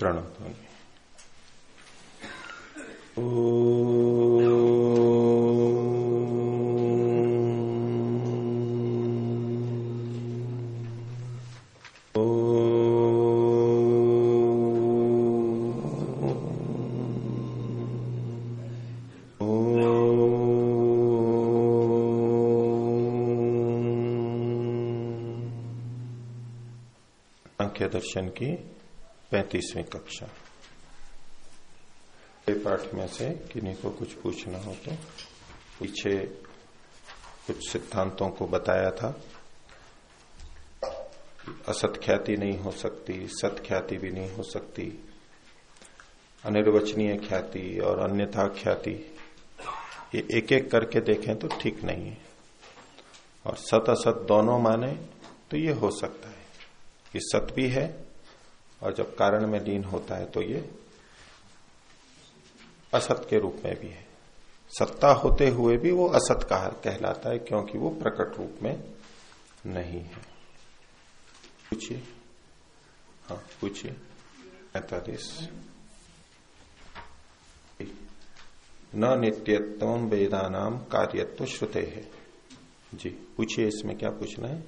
प्रणत होंगे दर्शन की पैंतीसवीं कक्षा। पाठ में से किन्हीं को कुछ पूछना हो तो पीछे कुछ सिद्धांतों को बताया था। असत ख्याति नहीं हो सकती सत ख्याति भी नहीं हो सकती। अनिर्वचनीय ख्याति और अन्यथा ख्याति, ये एक एक करके देखें तो ठीक नहीं है। और सत असत दोनों माने तो ये हो सकता है ये सत भी है और जब कारण में लीन होता है तो ये असत के रूप में भी है। सत्ता होते हुए भी वो असत कहा, कहलाता है क्योंकि वो प्रकट रूप में नहीं है। पूछिए। हाँ पूछिए। पैतालीस। न नित्यत्व वेदानाम कार्यत्व श्रुते। है जी, पूछिए इसमें क्या पूछना है?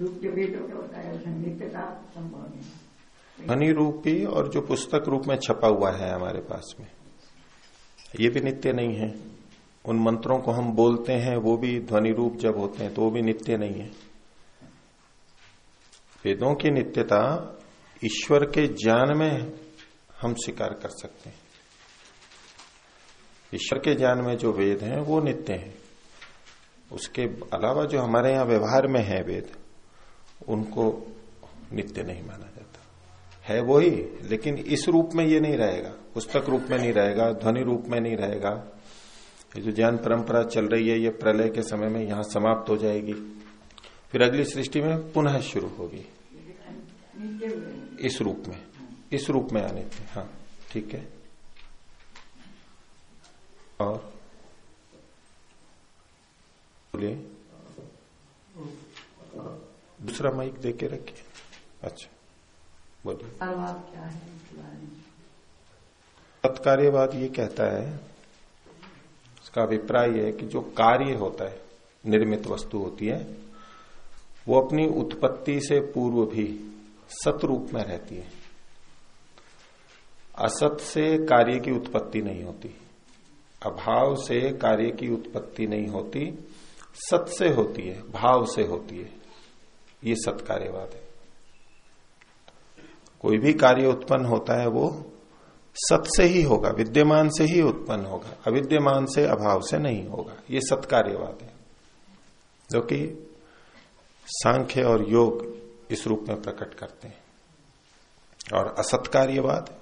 नित्यता ध्वनि रूपी और जो पुस्तक रूप में छपा हुआ है हमारे पास में, ये भी नित्य नहीं है। उन मंत्रों को हम बोलते हैं, वो भी ध्वनि रूप जब होते हैं तो वो भी नित्य नहीं है। वेदों की नित्यता ईश्वर के ज्ञान में हम स्वीकार कर सकते हैं। ईश्वर के ज्ञान में जो वेद हैं, वो नित्य हैं। उसके अलावा जो हमारे यहाँ व्यवहार में है वेद उनको नित्य नहीं माना जाता। है वो ही लेकिन इस रूप में ये नहीं रहेगा। पुस्तक रूप में नहीं रहेगा, ध्वनि रूप में नहीं रहेगा। ये जो ज्ञान परंपरा चल रही है, ये प्रलय के समय में यहाँ समाप्त हो जाएगी। फिर अगली सृष्टि में पुनः शुरू होगी। इस रूप में, इस रूप में आने थे हाँ ठीक है। और, बोलिए। दूसरा माइक दे के रखिए। अच्छा बोलिए। क्या है तत्कार्यवाद ये कहता है इसका अभिप्राय है कि जो कार्य होता है निर्मित वस्तु होती है वो अपनी उत्पत्ति से पूर्व भी सत रूप में रहती है। असत से कार्य की उत्पत्ति नहीं होती अभाव से कार्य की उत्पत्ति नहीं होती सत से होती है भाव से होती है। ये सत्कार्यवाद है। कोई भी कार्य उत्पन्न होता है, वो सत से ही होगा, विद्यमान से ही उत्पन्न होगा, अविद्यमान से, अभाव से नहीं होगा। ये सत्कार्यवाद है। जो कि सांख्य और योग इस रूप में प्रकट करते हैं। और असत्कार्यवाद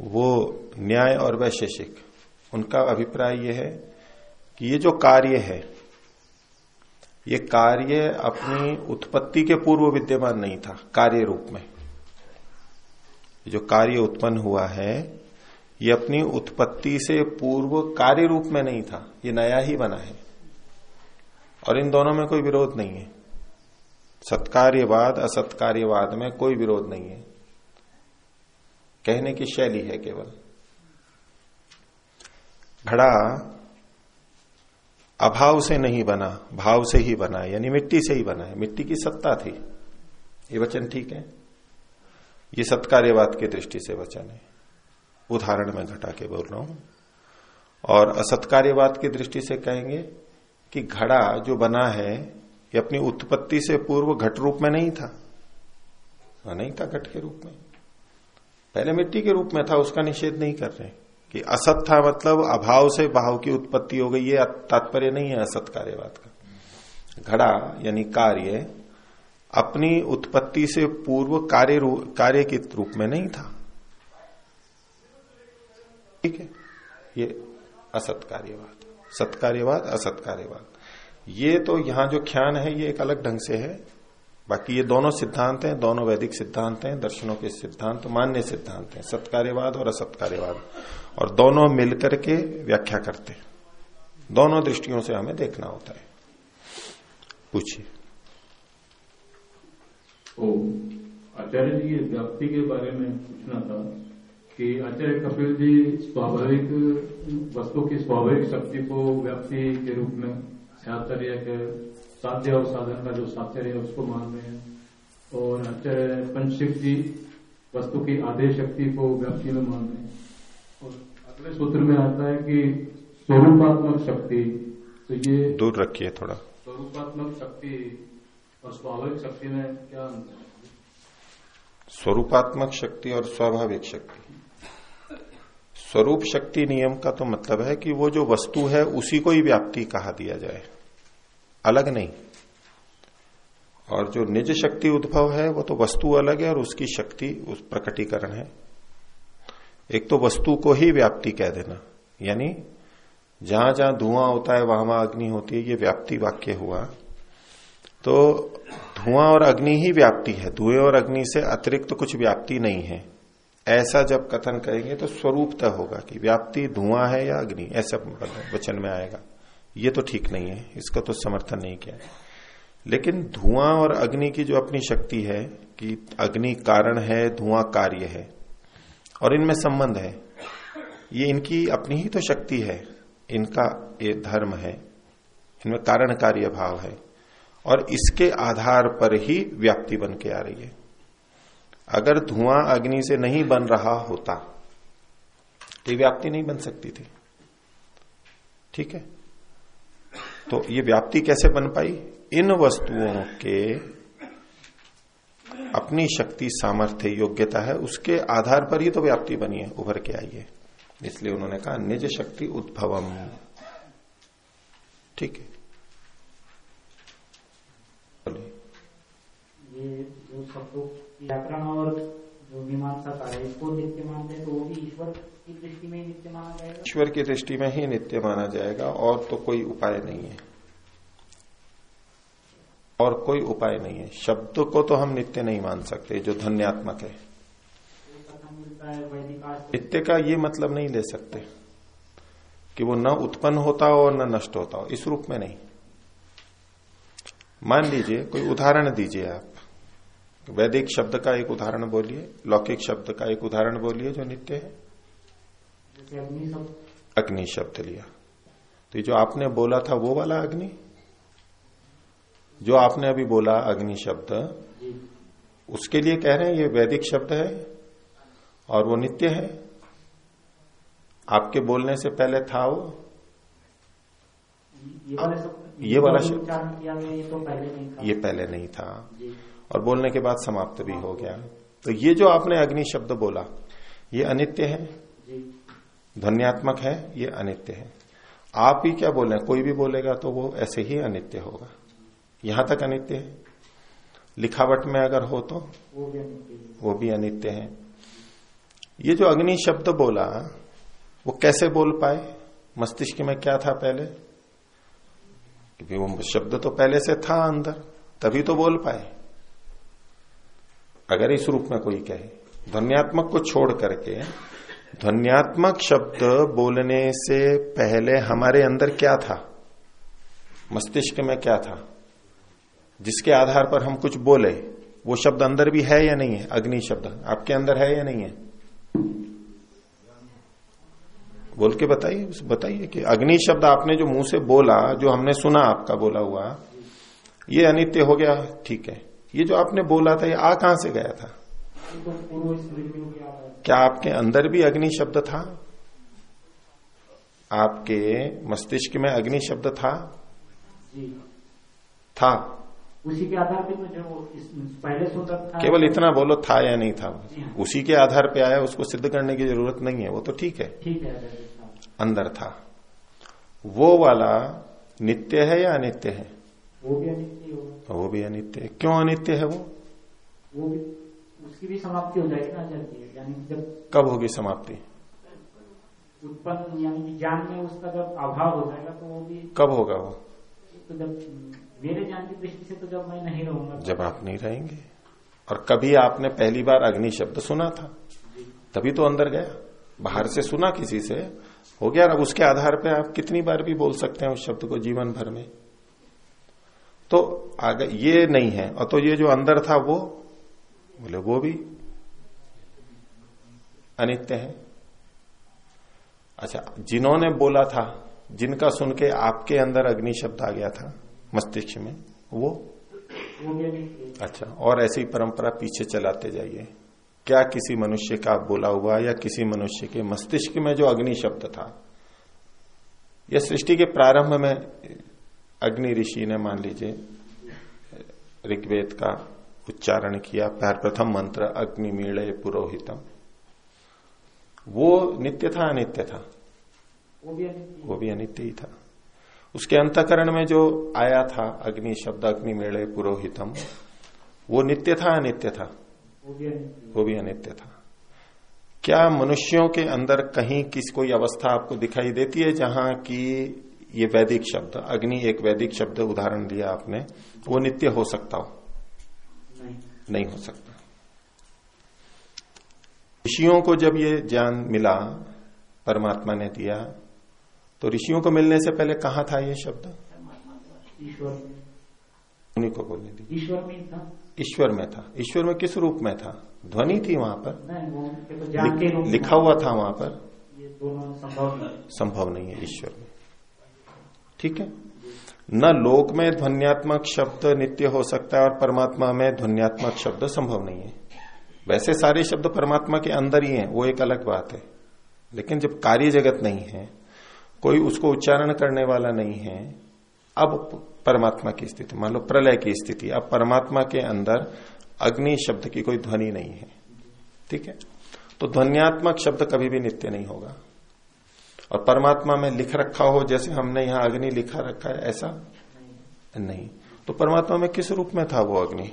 वो न्याय और वैशेषिक, उनका अभिप्राय यह है कि ये जो कार्य है ये कार्य अपनी उत्पत्ति के पूर्व विद्यमान नहीं था, कार्य रूप में। जो कार्य उत्पन्न हुआ है, ये अपनी उत्पत्ति से पूर्व कार्य रूप में नहीं था, ये नया ही बना है। और इन दोनों में कोई विरोध नहीं है। सत्कार्यवाद, असत्कार्यवाद में कोई विरोध नहीं है। कहने की शैली है केवल। घड़ा अभाव से नहीं बना, भाव से ही बना, यानी मिट्टी से ही बना है। मिट्टी की सत्ता थी। ये वचन ठीक है? ये सत्कार्यवाद की दृष्टि से वचन है। उदाहरण में घटा के बोल रहा हूँ। और असत्कार्यवाद की दृष्टि से कहेंगे कि घड़ा जो बना है, ये अपनी उत्पत्ति से पूर्व घट रूप में नहीं था। नहीं था घट के रूप में। पहले मिट्टी के रूप में था, उसका निषेध नहीं कर रहे। कि असत था मतलब अभाव से भाव की उत्पत्ति हो गई, ये तात्पर्य नहीं है असत कार्यवाद का। घड़ा, यानी कार्य, अपनी उत्पत्ति से पूर्व कार्य कार्य के रूप में नहीं था। ठीक है? ये असत कार्यवाद सत्कार्यवाद असत कार्यवाद ये तो यहाँ जो ख्यान है, ये एक अलग ढंग से है। बाकी ये दोनों सिद्धांत हैं, दोनों वैदिक सिद्धांत हैं, दर्शनों के सिद्धांत, मान्य सिद्धांत हैं, सत्कार्यवाद और असत्कार्यवाद। और दोनों मिलकर के व्याख्या करते हैं। दोनों दृष्टियों से हमें देखना होता है। पूछिए। आचार्य जी ये व्याप्ति के बारे में पूछना था कि आचार्य कपिल जी स्वाभाविक, वस्तु की स्वाभाविक शक्ति को व्याप्ति के रूप में के साध्य और साधन का जो साध्य है उसको मान रहे हैं। और जी वस्तु की आदेश शक्ति को व्याप्ति में मान रहे हैं। और अगले सूत्र में आता है कि स्वरूपात्मक शक्ति तो ये दूर रखिए थोड़ा। स्वरूपात्मक शक्ति और स्वाभाविक शक्ति में क्या अंतर है? स्वरूपात्मक शक्ति और स्वाभाविक शक्ति। स्वरूप शक्ति नियम का तो मतलब है कि वो जो वस्तु है उसी को ही व्याप्ति कहा दिया जाए। अलग नहीं। और जो निज शक्ति उद्भव है, वो तो वस्तु अलग है और उसकी शक्ति उस प्रकटीकरण है। एक तो वस्तु को ही व्याप्ति कह देना। यानी, जहाँ जहाँ धुआँ होता है, वहाँ वहाँ अग्नि होती है, ये व्याप्ति वाक्य हुआ। तो धुआँ और अग्नि ही व्याप्ति है। धुएँ और अग्नि से अतिरिक्त तो कुछ व्याप्ति नहीं है। ऐसा जब कथन करेंगे तो स्वरूपतः होगा कि व्याप्ति धुआँ है या अग्नि, ऐसा वचन में आएगा। ये तो ठीक नहीं है, इसका तो समर्थन नहीं किया। लेकिन धुआँ और अग्नि की जो अपनी शक्ति है, कि अग्नि कारण है, धुआँ कार्य है, और इनमें संबंध है, ये इनकी अपनी ही तो शक्ति है, इनका ये धर्म है, इनमें कारण कार्य भाव है, और इसके आधार पर ही व्याप्ति बन के आ रही है। अगर धुआँ अग्नि से नहीं बन रहा होता तो व्याप्ति नहीं बन सकती थी। ठीक है? तो ये व्याप्ति कैसे बन पाई? इन वस्तुओं के अपनी शक्ति, सामर्थ्य, योग्यता है, उसके आधार पर ही तो व्याप्ति बनी है, उभर के आई है। इसलिए उन्होंने कहा, निज शक्ति उद्भवम। ठीक है। जो व्याकरण और जो मीमांसा का है इसको नित्य मानते हैं तो वो भी ईश्वर की दृष्टि में ही नित्य माना जाएगा। ईश्वर की दृष्टि में ही नित्य माना जाएगा और तो कोई उपाय नहीं है। और कोई उपाय नहीं है। शब्द को तो हम नित्य नहीं मान सकते जो धन्यात्मक है। नित्य का ये मतलब नहीं ले सकते कि वो न उत्पन्न होता हो और न नष्ट होता हो इस रूप में नहीं। मान लीजिए कोई उदाहरण दीजिए आप। वैदिक शब्द का एक उदाहरण बोलिए लौकिक शब्द का एक उदाहरण बोलिए जो नित्य है। जैसे अग्नि शब्द। लिया। तो जो आपने बोला था वो वाला अग्नि? जो आपने अभी बोला अग्नि शब्द उसके लिए कह रहे हैं ये वैदिक शब्द है और वो नित्य है? आपके बोलने से पहले था वो? ये वाले ये वाला शब्द- ये तो पहले नहीं था। ये पहले नहीं था। जी। और बोलने के बाद समाप्त भी हो गया। तो ये जो आपने अग्नि शब्द बोला ये अनित्य है? ध्वन्यात्मक है ये अनित्य है। आप ही क्या बोले? कोई भी बोलेगा तो वो ऐसे ही अनित्य होगा। यहाँ तक अनित्य है? लिखावट में अगर हो तो? वो भी अनित्य है। वो भी अनित्य है। ये जो अग्नि शब्द बोला वो कैसे बोल पाए? मस्तिष्क में क्या था पहले? क्योंकि वो शब्द तो पहले से था अंदर तभी तो बोल पाए। अगर इस रूप में कोई कहे, ध्वनियात्मक को छोड़ करके, ध्वनियात्मक शब्द बोलने से पहले हमारे अंदर क्या था? मस्तिष्क में क्या था? जिसके आधार पर हम कुछ बोले, वो शब्द अंदर भी है या नहीं है? अग्नि शब्द, आपके अंदर है या नहीं है? बोल के बताइए बताइए कि अग्नि शब्द आपने जो मुँह से बोला, जो हमने सुना, आपका बोला हुआ, ये अनित्य हो गया, ठीक है। ये जो आपने बोला था ये आ कहाँ से गया था? क्या आपके अंदर भी अग्नि शब्द था? आपके मस्तिष्क में अग्नि शब्द था? जी। था। उसी के आधार पे तो पहले था। केवल इतना बोलो था या नहीं था? हाँ। उसी के आधार पे आया उसको सिद्ध करने की ज़रूरत नहीं है वो तो ठीक है। ठीक है अंदर था। वो वाला नित्य है या अनित्य है? वो भी अनित्य होगा वो भी अनित्य है। क्यों अनित्य है वो? वो भी उसकी भी समाप्ति हो जाएगी ना जल्दी यानी जब कब होगी समाप्ति? उत्पन्न यानी कि ज्ञान में उसका जब अभाव हो जाएगा तो वो भी कब होगा वो? तो जब मेरे ज्ञान की दृष्टि से तो जब मैं नहीं रहूँगा जब आप नहीं रहेंगे। और कभी आपने पहली बार अग्नि शब्द सुना था? तभी तो अंदर गया। बाहर से सुना किसी से। हो गया अब उसके आधार पे आप कितनी बार भी बोल सकते हैं उस शब्द को जीवन भर में? तो आगे ये नहीं है। और तो ये जो अंदर था वो बोले वो भी अनित्य है। अच्छा जिन्होंने बोला था जिनका सुन के आपके अंदर अग्नि शब्द आ गया था मस्तिष्क में वो। अच्छा और ऐसी परंपरा पीछे चलाते जाइए। क्या किसी मनुष्य का बोला हुआ या किसी मनुष्य के मस्तिष्क में जो अग्नि शब्द था यह सृष्टि के प्रारंभ में अग्नि ऋषि ने मान लीजिए ऋग्वेद का उच्चारण किया पैर प्रथम मंत्र अग्नि मीणे पुरोहितम। वो नित्य था अनित्य था? वो भी अनित्य ही था। उसके अंतकरण में जो आया था अग्नि शब्द अग्नि मेले पुरोहितम वो नित्य था अनित्य था? वो भी अनित्य वो भी अनित्य था। क्या मनुष्यों के अंदर कहीं किस कोई अवस्था आपको दिखाई देती है जहाँ की ये वैदिक शब्द अग्नि एक वैदिक शब्द उदाहरण दिया आपने वो नित्य हो सकता हो? नहीं। नहीं हो सकता। ऋषियों को जब ये ज्ञान मिला परमात्मा ने दिया तो ऋषियों को मिलने से पहले कहा था ये शब्द? ईश्वर उन्हीं को बोलने दी ईश्वर में था। ईश्वर में था। ईश्वर में किस रूप में था? ध्वनि थी वहाँ पर। लिखा हुआ था वहाँ पर। संभव नहीं है ईश्वर में। ठीक है? न लोक में ध्वन्यात्मक शब्द नित्य हो सकता है और परमात्मा में ध्वन्यात्मक शब्द संभव नहीं है। वैसे सारे शब्द परमात्मा के अंदर ही हैं, वो एक अलग बात है। लेकिन जब कार्य जगत नहीं है, कोई उसको उच्चारण करने वाला नहीं है, अब परमात्मा की स्थिति, मान लो प्रलय की स्थिति, अब परमात्मा के अंदर अग्नि शब्द की कोई ध्वनि नहीं है। ठीक है? तो ध्वनियात्मक शब्द कभी भी नित्य नहीं होगा। और परमात्मा में लिख रखा हो जैसे हमने यहाँ अग्नि लिखा रखा है ऐसा? नहीं। तो परमात्मा में किस रूप में था वो अग्नि?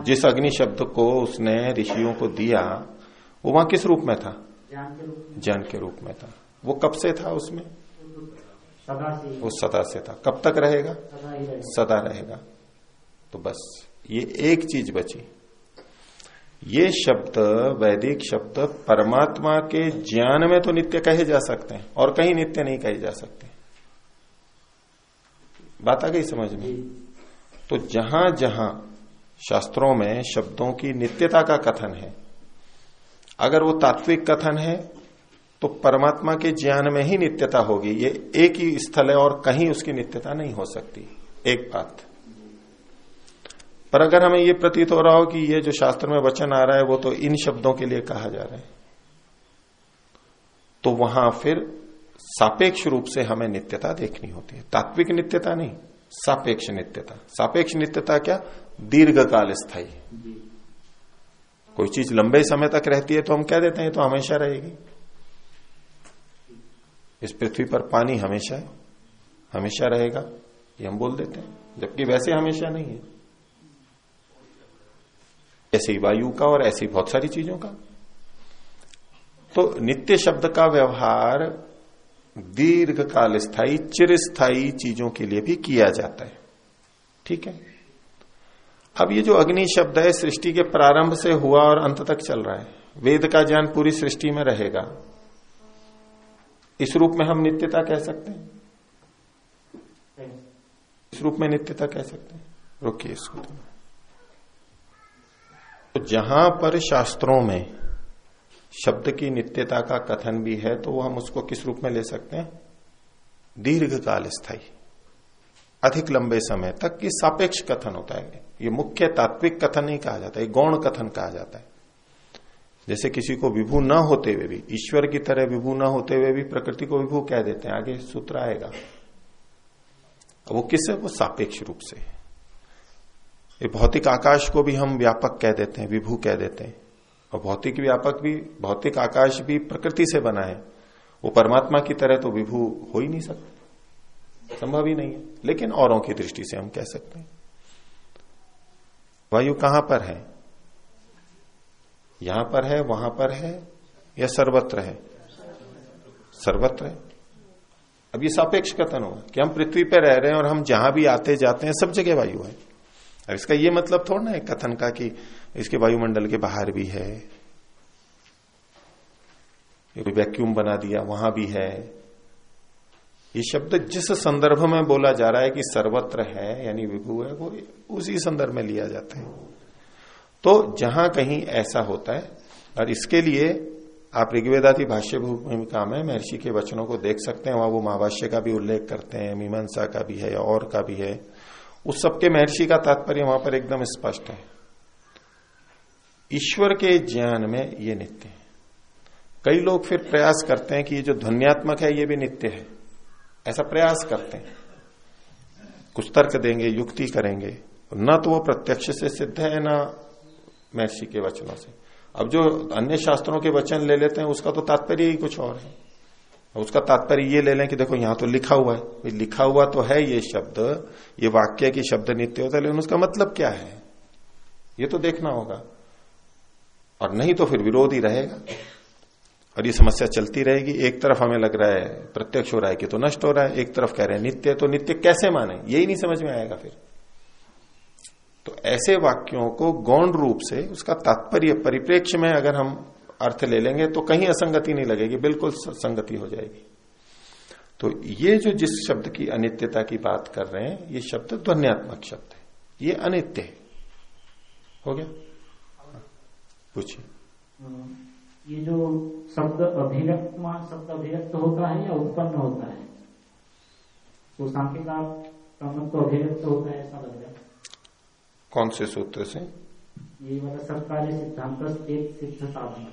जिस अग्नि शब्द को उसने ऋषियों को दिया वो वहाँ किस रूप में था? ज्ञान के रूप में था। वो कब से था उसमें? वो सदा से था। कब तक रहेगा? सदा रहे सदा रहेगा। तो बस ये एक चीज़ बची। ये शब्द, वैदिक शब्द, परमात्मा के ज्ञान में तो नित्य कहे जा सकते हैं, और कहीं नित्य नहीं कहे जा सकते। बात आ गई समझ में? तो जहाँ जहाँ शास्त्रों में शब्दों की नित्यता का कथन है, अगर वो तात्विक कथन है तो परमात्मा के ज्ञान में ही नित्यता होगी। ये एक ही स्थल है और कहीं उसकी नित्यता नहीं हो सकती। एक बात। पर अगर हमें ये प्रतीत हो रहा हो कि ये जो शास्त्र में वचन आ रहा है, वो तो इन शब्दों के लिए कहा जा रहा है। तो वहाँ फिर सापेक्ष रूप से हमें नित्यता देखनी होती है। तात्विक नित्यता नहीं, सापेक्ष नित्यता। सापेक्ष नित्यता क्या? दीर्घकाल स्थायी। कोई चीज़ लंबे समय तक रहती है तो हम कह देते हैं तो हमेशा रहेगी। इस पृथ्वी पर पानी हमेशा है, हमेशा रहेगा, ये हम बोल देते हैं। जबकि वैसे हमेशा नहीं है। ऐसे ही वायु का और ऐसी बहुत सारी चीज़ों का। तो नित्य शब्द का व्यवहार दीर्घ काल स्थायी चिरस्थायी चीज़ों के लिए भी किया जाता है। ठीक है? अब ये जो अग्नि शब्द है सृष्टि के प्रारंभ से हुआ और अंत तक चल रहा है। वेद का ज्ञान पूरी सृष्टि में रहेगा। इस रूप में हम नित्यता कह सकते हैं? इस रूप में नित्यता कह सकते हैं? रोकिए इसको तो, जहाँ पर शास्त्रों में शब्द की नित्यता का कथन भी है तो हम उसको किस रूप में ले सकते हैं? दीर्घ काल स्थायी अधिक लंबे समय तक ये सापेक्ष कथन होता है। ये मुख्य तात्विक कथन नहीं कहा जाता है गौण कथन कहा जाता है। जैसे किसी को विभू न होते हुए भी ईश्वर की तरह विभू न होते हुए भी प्रकृति को विभू कह देते हैं आगे सूत्र आएगा। वो किससे वो सापेक्ष रूप से। ये भौतिक आकाश को भी हम व्यापक कह देते हैं, विभू कह देते हैं। और भौतिक व्यापक भी, भौतिक आकाश भी प्रकृति से बना है। वो परमात्मा की तरह तो विभू हो ही नहीं सकता। संभव ही नहीं है। लेकिन औरों की दृष्टि से हम कह सकते हैं। वायु कहाँ पर है? यहाँ पर है, वहाँ पर है, या सर्वत्र है? सर्वत्र है। अब ये सापेक्ष कथन हुआ कि हम पृथ्वी पर रह रहे हैं और हम जहाँ भी आते जाते हैं, सब जगह वायु है। अब इसका ये मतलब थोड़ा ना है कथन का कि इसके वायुमंडल के बाहर भी है। कोई वैक्यूम बना दिया, वहाँ भी है। ये शब्द जिस संदर्भ में बोला जा रहा है कि सर्वत्र है, यानी विभू है, वो उसी संदर्भ में लिया जाता है। तो जहाँ कहीं ऐसा होता है, और इसके लिए आप ऋग्वेदादि भाष्य भूमिका में महर्षि के वचनों को देख सकते हैं, वहाँ वो महाभाष्य का भी उल्लेख करते हैं, मीमांसा का भी है, और का भी है। उस सबके महर्षि का तात्पर्य वहाँ पर एकदम स्पष्ट है। ईश्वर के ज्ञान में ये नित्य है। कई लोग फिर प्रयास करते हैं कि ये जो ध्वनियात्मक है, ये भी नित्य है। ऐसा प्रयास करते हैं। कुछ तर्क देंगे, युक्ति करेंगे। न तो वो प्रत्यक्ष से सिद्ध है, ना महर्षि के वचनों से। अब जो अन्य शास्त्रों के वचन ले लेते हैं, उसका तो तात्पर्य ही कुछ और है। उसका तात्पर्य ये ले लें कि देखो यहाँ तो लिखा हुआ है। लिखा हुआ तो है ये शब्द, ये वाक्य की शब्द नित्य होता है, लेकिन उसका मतलब क्या है? ये तो देखना होगा। और नहीं तो फिर विरोध ही रहेगा। और ये समस्या चलती रहेगी। एक तरफ़ हमें लग रहा है प्रत्यक्ष हो रहा है कि तो नष्ट हो रहा है, एक तरफ़ कह रहे हैं नित्य तो नित्य कैसे माने? यही नहीं समझ में आएगा फिर। तो ऐसे वाक्यों को गौण रूप से उसका तात्पर्य परिप्रेक्ष्य में अगर हम अर्थ ले लेंगे तो कहीं असंगति नहीं लगेगी बिल्कुल संगति हो जाएगी। तो ये जो जिस शब्द की अनित्यता की बात कर रहे हैं ये शब्द ध्वनियात्मक शब्द है। ये अनित्य है। हो गया? पूछिए। ये जो शब्द अभिव्यक्त शब्द अभिव्यक्त होता है या उत्पन्न होता है? तो सांख्य का अभिव्यक्त होता है ऐसा लग रहा है। कौन से सूत्र से? ये वाला सरकारी सिद्धांत एक सिद्ध साधन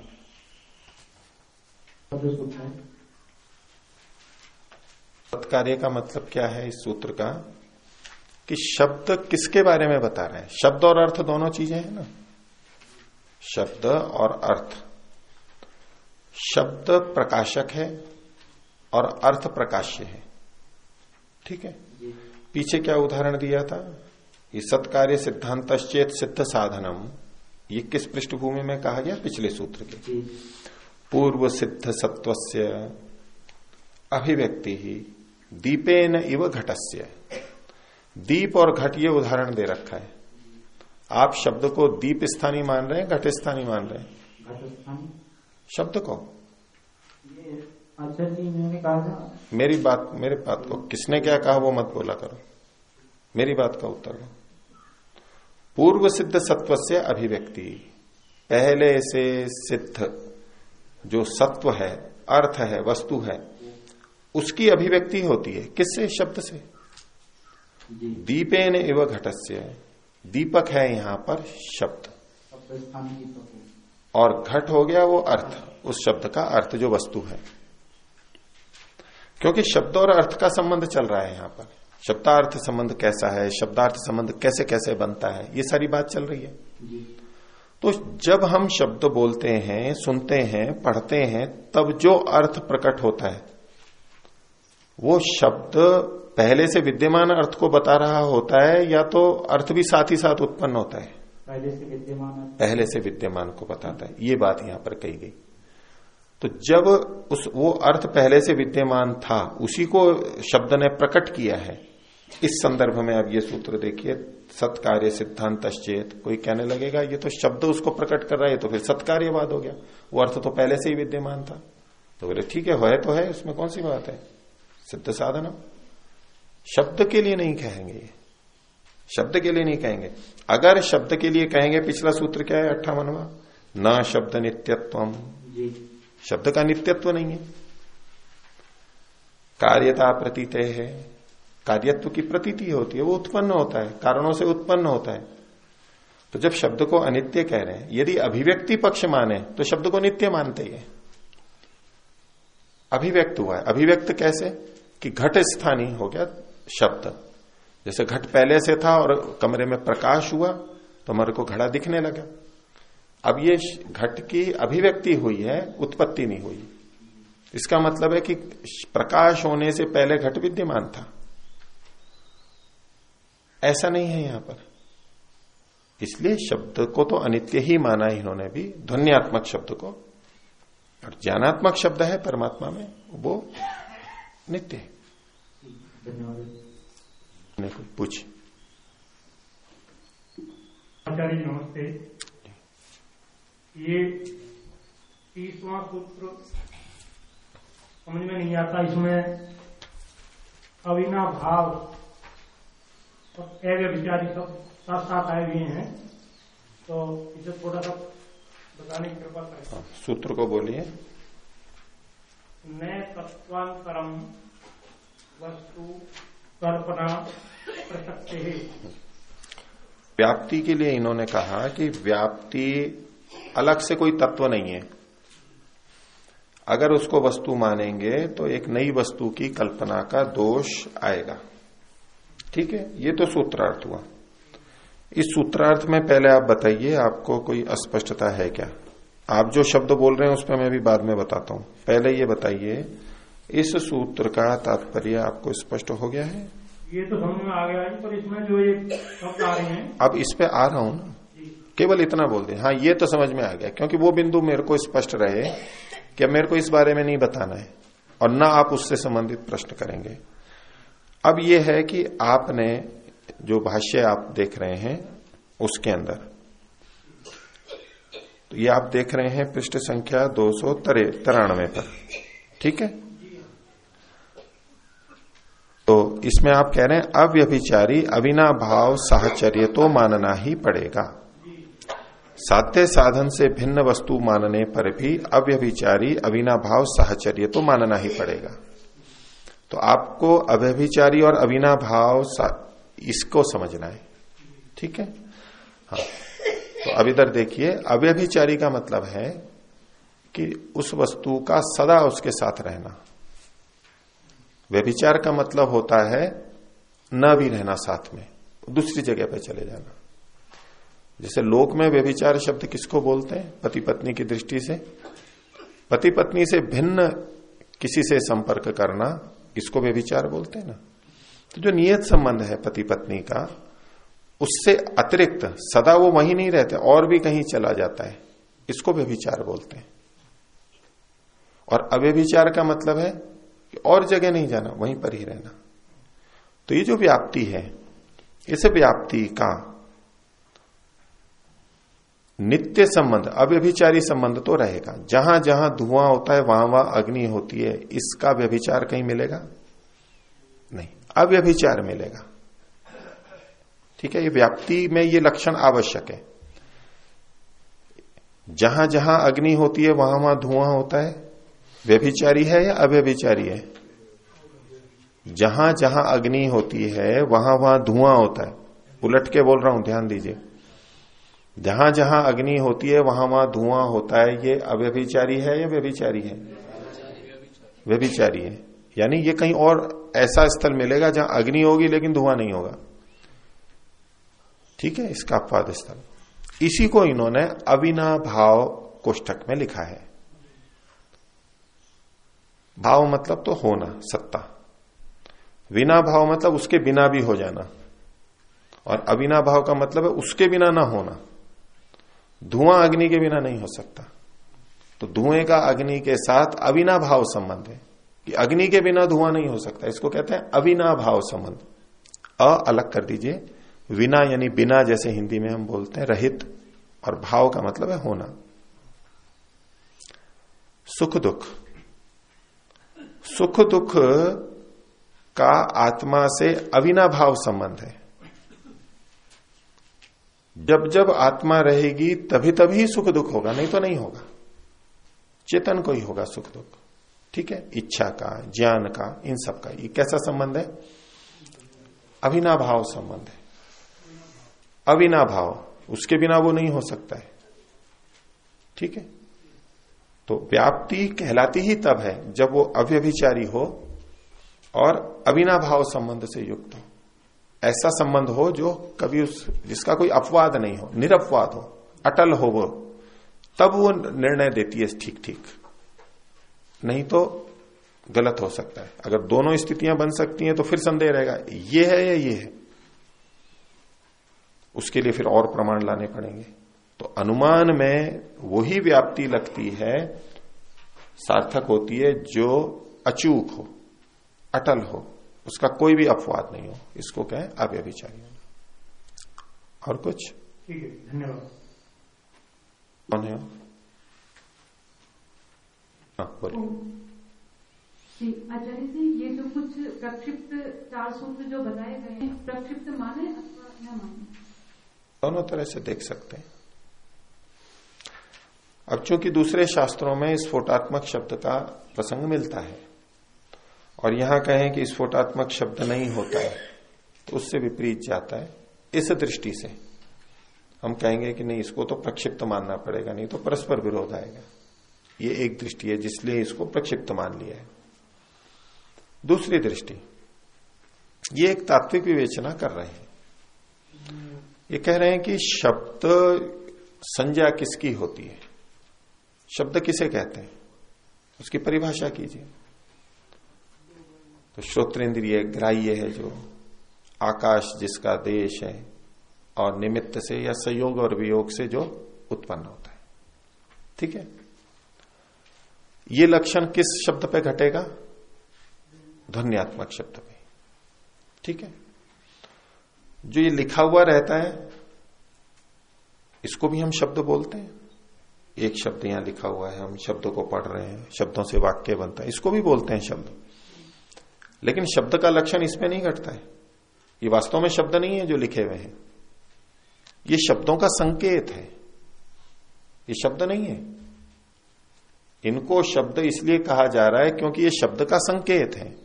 सत्कार्य का मतलब क्या है इस सूत्र का? कि शब्द किसके बारे में बता रहे हैं? शब्द और अर्थ दोनों चीज़ें हैं ना? शब्द और अर्थ। शब्द प्रकाशक है और अर्थ प्रकाश्य है। ठीक है? पीछे क्या उदाहरण दिया था? ये सत्कार्य सिद्धांत सिद्ध साधनम ये किस पृष्ठभूमि में कहा गया? पिछले सूत्र के। पूर्व सिद्ध सत्वस्य अभिव्यक्ति ही दीपेन इव घटस्य। दीप और घट ये उदाहरण दे रखा है। आप शब्द को दीप स्थानी मान रहे हैं घट स्थानी मान रहे हैं? शब्द को। अच्छा जी मैंने कहा था। मेरी बात मेरे बात को किसने क्या कहा वो मत बोला करो। मेरी बात का उत्तर दो पूर्व सिद्ध सत्व से अभिव्यक्ति। पहले से सिद्ध। जो सत्व है अर्थ है वस्तु है उसकी अभिव्यक्ति होती है। किससे? शब्द से। दीपेन एवं घटस्य। दीपक है यहाँ पर शब्द। और घट हो गया वो अर्थ। उस शब्द का अर्थ जो वस्तु है। क्योंकि शब्द और अर्थ का संबंध चल रहा है यहाँ पर। शब्दार्थ संबंध कैसा है? शब्दार्थ संबंध कैसे कैसे बनता है? ये सारी बात चल रही है। तो जब हम शब्द बोलते हैं सुनते हैं पढ़ते हैं तब जो अर्थ प्रकट होता है वो शब्द पहले से विद्यमान अर्थ को बता रहा होता है या तो अर्थ भी साथ ही साथ उत्पन्न होता है? पहले से विद्यमान पहले से विद्यमान को बताता है। ये बात यहाँ पर कही गई। तो जब उस वो अर्थ पहले से विद्यमान था उसी को शब्द ने प्रकट किया है। इस संदर्भ में अब ये सूत्र देखिए। सत्कार्य सिद्धांत चेत कोई कहने लगेगा ये तो शब्द उसको प्रकट कर रहा है तो फिर सत्कार्यवाद हो गया। वो अर्थ तो पहले से ही विद्यमान था। तो बोले ठीक है है तो है उसमें कौन सी बात है? सिद्ध साधन शब्द के लिए नहीं कहेंगे शब्द के लिए नहीं कहेंगे। अगर शब्द के लिए कहेंगे पिछला सूत्र क्या है अट्ठावनवा? न शब्द नित्यत्व शब्द का नित्यत्व नहीं है। कार्यता प्रतीत है। कार्यत्व की प्रतीति होती है, वो उत्पन्न होता है, कारणों से उत्पन्न होता है। तो जब शब्द को अनित्य कह रहे हैं, यदि अभिव्यक्ति पक्ष माने तो शब्द को नित्य मानते ही। अभिव्यक्त हुआ है। अभिव्यक्त कैसे? कि घट स्थानीय हो गया शब्द। जैसे घट पहले से था और कमरे में प्रकाश हुआ तो हमारे को घड़ा दिखने लगा। अब ये घट की अभिव्यक्ति हुई है, उत्पत्ति नहीं हुई। इसका मतलब है कि प्रकाश होने से पहले घट विद्यमान था। ऐसा नहीं है यहाँ पर। इसलिए शब्द को तो अनित्य ही माना इन्होंने भी, ध्वनियात्मक शब्द को। और ज्ञानात्मक शब्द है परमात्मा में, वो नित्य है। पूछ। नमस्ते। ये तीसवा सूत्र समझ में नहीं आता, इसमें अविना भाव और विचारी सब साथ साथ आए हुए हैं। तो इसे थोड़ा सा बताने की कृपा करें। हाँ, सूत्र को बोलिए। न तत्वांतरम वस्तु कल्पना प्रसक्ति है। व्याप्ति के लिए इन्होंने कहा कि व्याप्ति अलग से कोई तत्व नहीं है। अगर उसको वस्तु मानेंगे तो एक नई वस्तु की कल्पना का दोष आएगा। ठीक है? ये तो सूत्रार्थ हुआ। इस सूत्रार्थ में पहले आप बताइए आपको कोई अस्पष्टता है क्या? आप जो शब्द बोल रहे हैं उस पर मैं भी बाद में बताता हूँ। पहले ये बताइए इस सूत्र का तात्पर्य आपको स्पष्ट हो गया है? ये तो समझ में आ गया है पर इसमें जो ये शब्द आ रहे हैं अब इस पे आ रहा हूँ ना? केवल इतना बोल दे। हाँ ये तो समझ में आ गया क्योंकि वो बिंदु मेरे को स्पष्ट रहे कि मेरे को इस बारे में नहीं बताना है और ना आप उससे संबंधित प्रश्न करेंगे। अब ये है कि आपने जो भाष्य आप देख रहे हैं उसके अंदर। तो ये आप देख रहे हैं पृष्ठ संख्या दो सौ तिरानवे पर। ठीक है? तो इसमें आप कह रहे हैं, अव्यभिचारी अविना भाव साहचर्य तो मानना ही पड़ेगा। साध्य साधन से भिन्न वस्तु मानने पर भी अव्यभिचारी अविना भाव साहचर्य तो मानना ही पड़ेगा। तो आपको अव्यभिचारी और अविना भाव इसको समझना है। ठीक है? हाँ। तो अब इधर देखिए, अव्यभिचारी का मतलब है कि उस वस्तु का सदा उसके साथ रहना। व्यभिचार का मतलब होता है न भी रहना साथ में, दूसरी जगह पर चले जाना। जैसे लोक में व्यभिचार शब्द किसको बोलते हैं? पति पत्नी की दृष्टि से। पति पत्नी से भिन्न किसी से संपर्क करना इसको व्यभिचार बोलते हैं ना। तो जो नियत संबंध है पति पत्नी का, उससे अतिरिक्त सदा वो वहीं नहीं रहते, और भी कहीं चला जाता है। इसको व्यभिचार बोलते हैं। और अव्यभिचार का मतलब है कि और जगह नहीं जाना, वहीं पर ही रहना। तो ये जो व्याप्ति है, इस व्याप्ति का नित्य संबंध, अव्यभिचारी संबंध तो रहेगा। जहाँ जहाँ धुआँ होता है, वहाँ वहाँ अग्नि होती है, इसका व्यभिचार कहीं मिलेगा? नहीं, अव्यभिचार मिलेगा। ठीक है, ये व्याप्ति में ये लक्षण आवश्यक है। जहाँ जहाँ अग्नि होती है, वहाँ वहाँ धुआँ होता है, व्यभिचारी है या अव्यभिचारी है? जहाँ जहाँ अग्नि होती है, वहाँ वहाँ धुआँ होता है। उलट के बोल रहा हूँ, ध्यान दीजिए। जहाँ जहाँ अग्नि होती है, वहाँ वहाँ धुआँ होता है। ये अव्यभिचारी है या व्यभिचारी है? व्यभिचारी है। यानी ये कहीं और ऐसा स्थल मिलेगा जहाँ अग्नि होगी लेकिन धुआँ नहीं होगा। ठीक है, इसका अपवाद स्थल। इसी को इन्होंने अविना भाव कोष्टक में लिखा है। भाव मतलब तो होना, सत्ता। विना भाव मतलब उसके बिना भी हो जाना। और अविना भाव का मतलब है उसके बिना ना होना। धुआँ अग्नि के बिना नहीं हो सकता। तो धुएँ का अग्नि के साथ अविना भाव संबंध है कि अग्नि के बिना धुआँ नहीं हो सकता। इसको कहते हैं अविना भाव संबंध। अ अलग कर दीजिए। विना यानी बिना जैसे हिंदी में हम बोलते हैं रहित, और भाव का मतलब है होना। सुख दुख। सुख दुख का आत्मा से अविना भाव संबंध है। जब जब आत्मा रहेगी, तभी तभी सुख दुख होगा, नहीं तो नहीं होगा। चेतन को ही होगा सुख दुख। ठीक है? इच्छा का, ज्ञान का, इन सब का। ये कैसा संबंध है? अविना भाव संबंध है। अविनाभाव उसके बिना वो नहीं हो सकता है। ठीक है? तो व्याप्ति कहलाती ही तब है, जब वो अव्यभिचारी हो और अविनाभाव संबंध से युक्त हो। ऐसा संबंध हो जो कभी उस, जिसका कोई अपवाद नहीं हो, निरपवाद हो, अटल हो वो, तब वो निर्णय देती है ठीक ठीक नहीं तो गलत हो सकता है। अगर दोनों स्थितियाँ बन सकती हैं तो फिर संदेह रहेगा, ये है या ये है? उसके लिए फिर और प्रमाण लाने पड़ेंगे। तो अनुमान में वही व्याप्ति लगती है, सार्थक होती है जो अचूक हो, अटल हो। उसका कोई भी अपवाद नहीं हो। इसको कहें अव्यभिचारी और कुछ? ठीक है धन्यवाद। कौन है हाँ बोलिए। आचार्य जी ये जो कुछ प्रक्षिप्त चार सूत्र जो बताए गए हैं प्रक्षिप्त माने अथवा माने? दोनों तरह से देख सकते हैं। अब चूँकि दूसरे शास्त्रों में स्फोटात्मक शब्द का प्रसंग मिलता है और यहाँ कहें कि स्फोटात्मक शब्द नहीं होता है तो उससे विपरीत जाता है, इस दृष्टि से। हम कहेंगे कि नहीं, इसको तो प्रक्षिप्त मानना पड़ेगा, नहीं तो परस्पर विरोध आएगा। ये एक दृष्टि है, जिसलिए इसको प्रक्षिप्त मान लिया है। दूसरी दृष्टि, ये एक तात्विक विवेचना कर रहे हैं। ये कह रहे हैं कि शब्द संज्ञा किसकी होती है? शब्द किसे कहते हैं? उसकी परिभाषा कीजिए। तो श्रोत्रेंद्रिय ग्राह्य है जो आकाश जिसका देश है और निमित्त से या संयोग और वियोग से जो उत्पन्न होता है। ठीक है? ये लक्षण किस शब्द पे घटेगा? ध्वनियात्मक शब्द पे। ठीक है? जो ये लिखा हुआ रहता है, इसको भी हम शब्द बोलते हैं। एक शब्द यहाँ लिखा हुआ है, हम शब्दों को पढ़ रहे हैं, शब्दों से वाक्य बनता है, इसको भी बोलते हैं शब्द। लेकिन शब्द का लक्षण इसमें नहीं घटता है। ये वास्तव में शब्द नहीं है जो लिखे हुए हैं। ये शब्दों का संकेत है। ये शब्द नहीं है। इनको शब्द इसलिए कहा जा रहा है क्योंकि ये शब्द का संकेत है।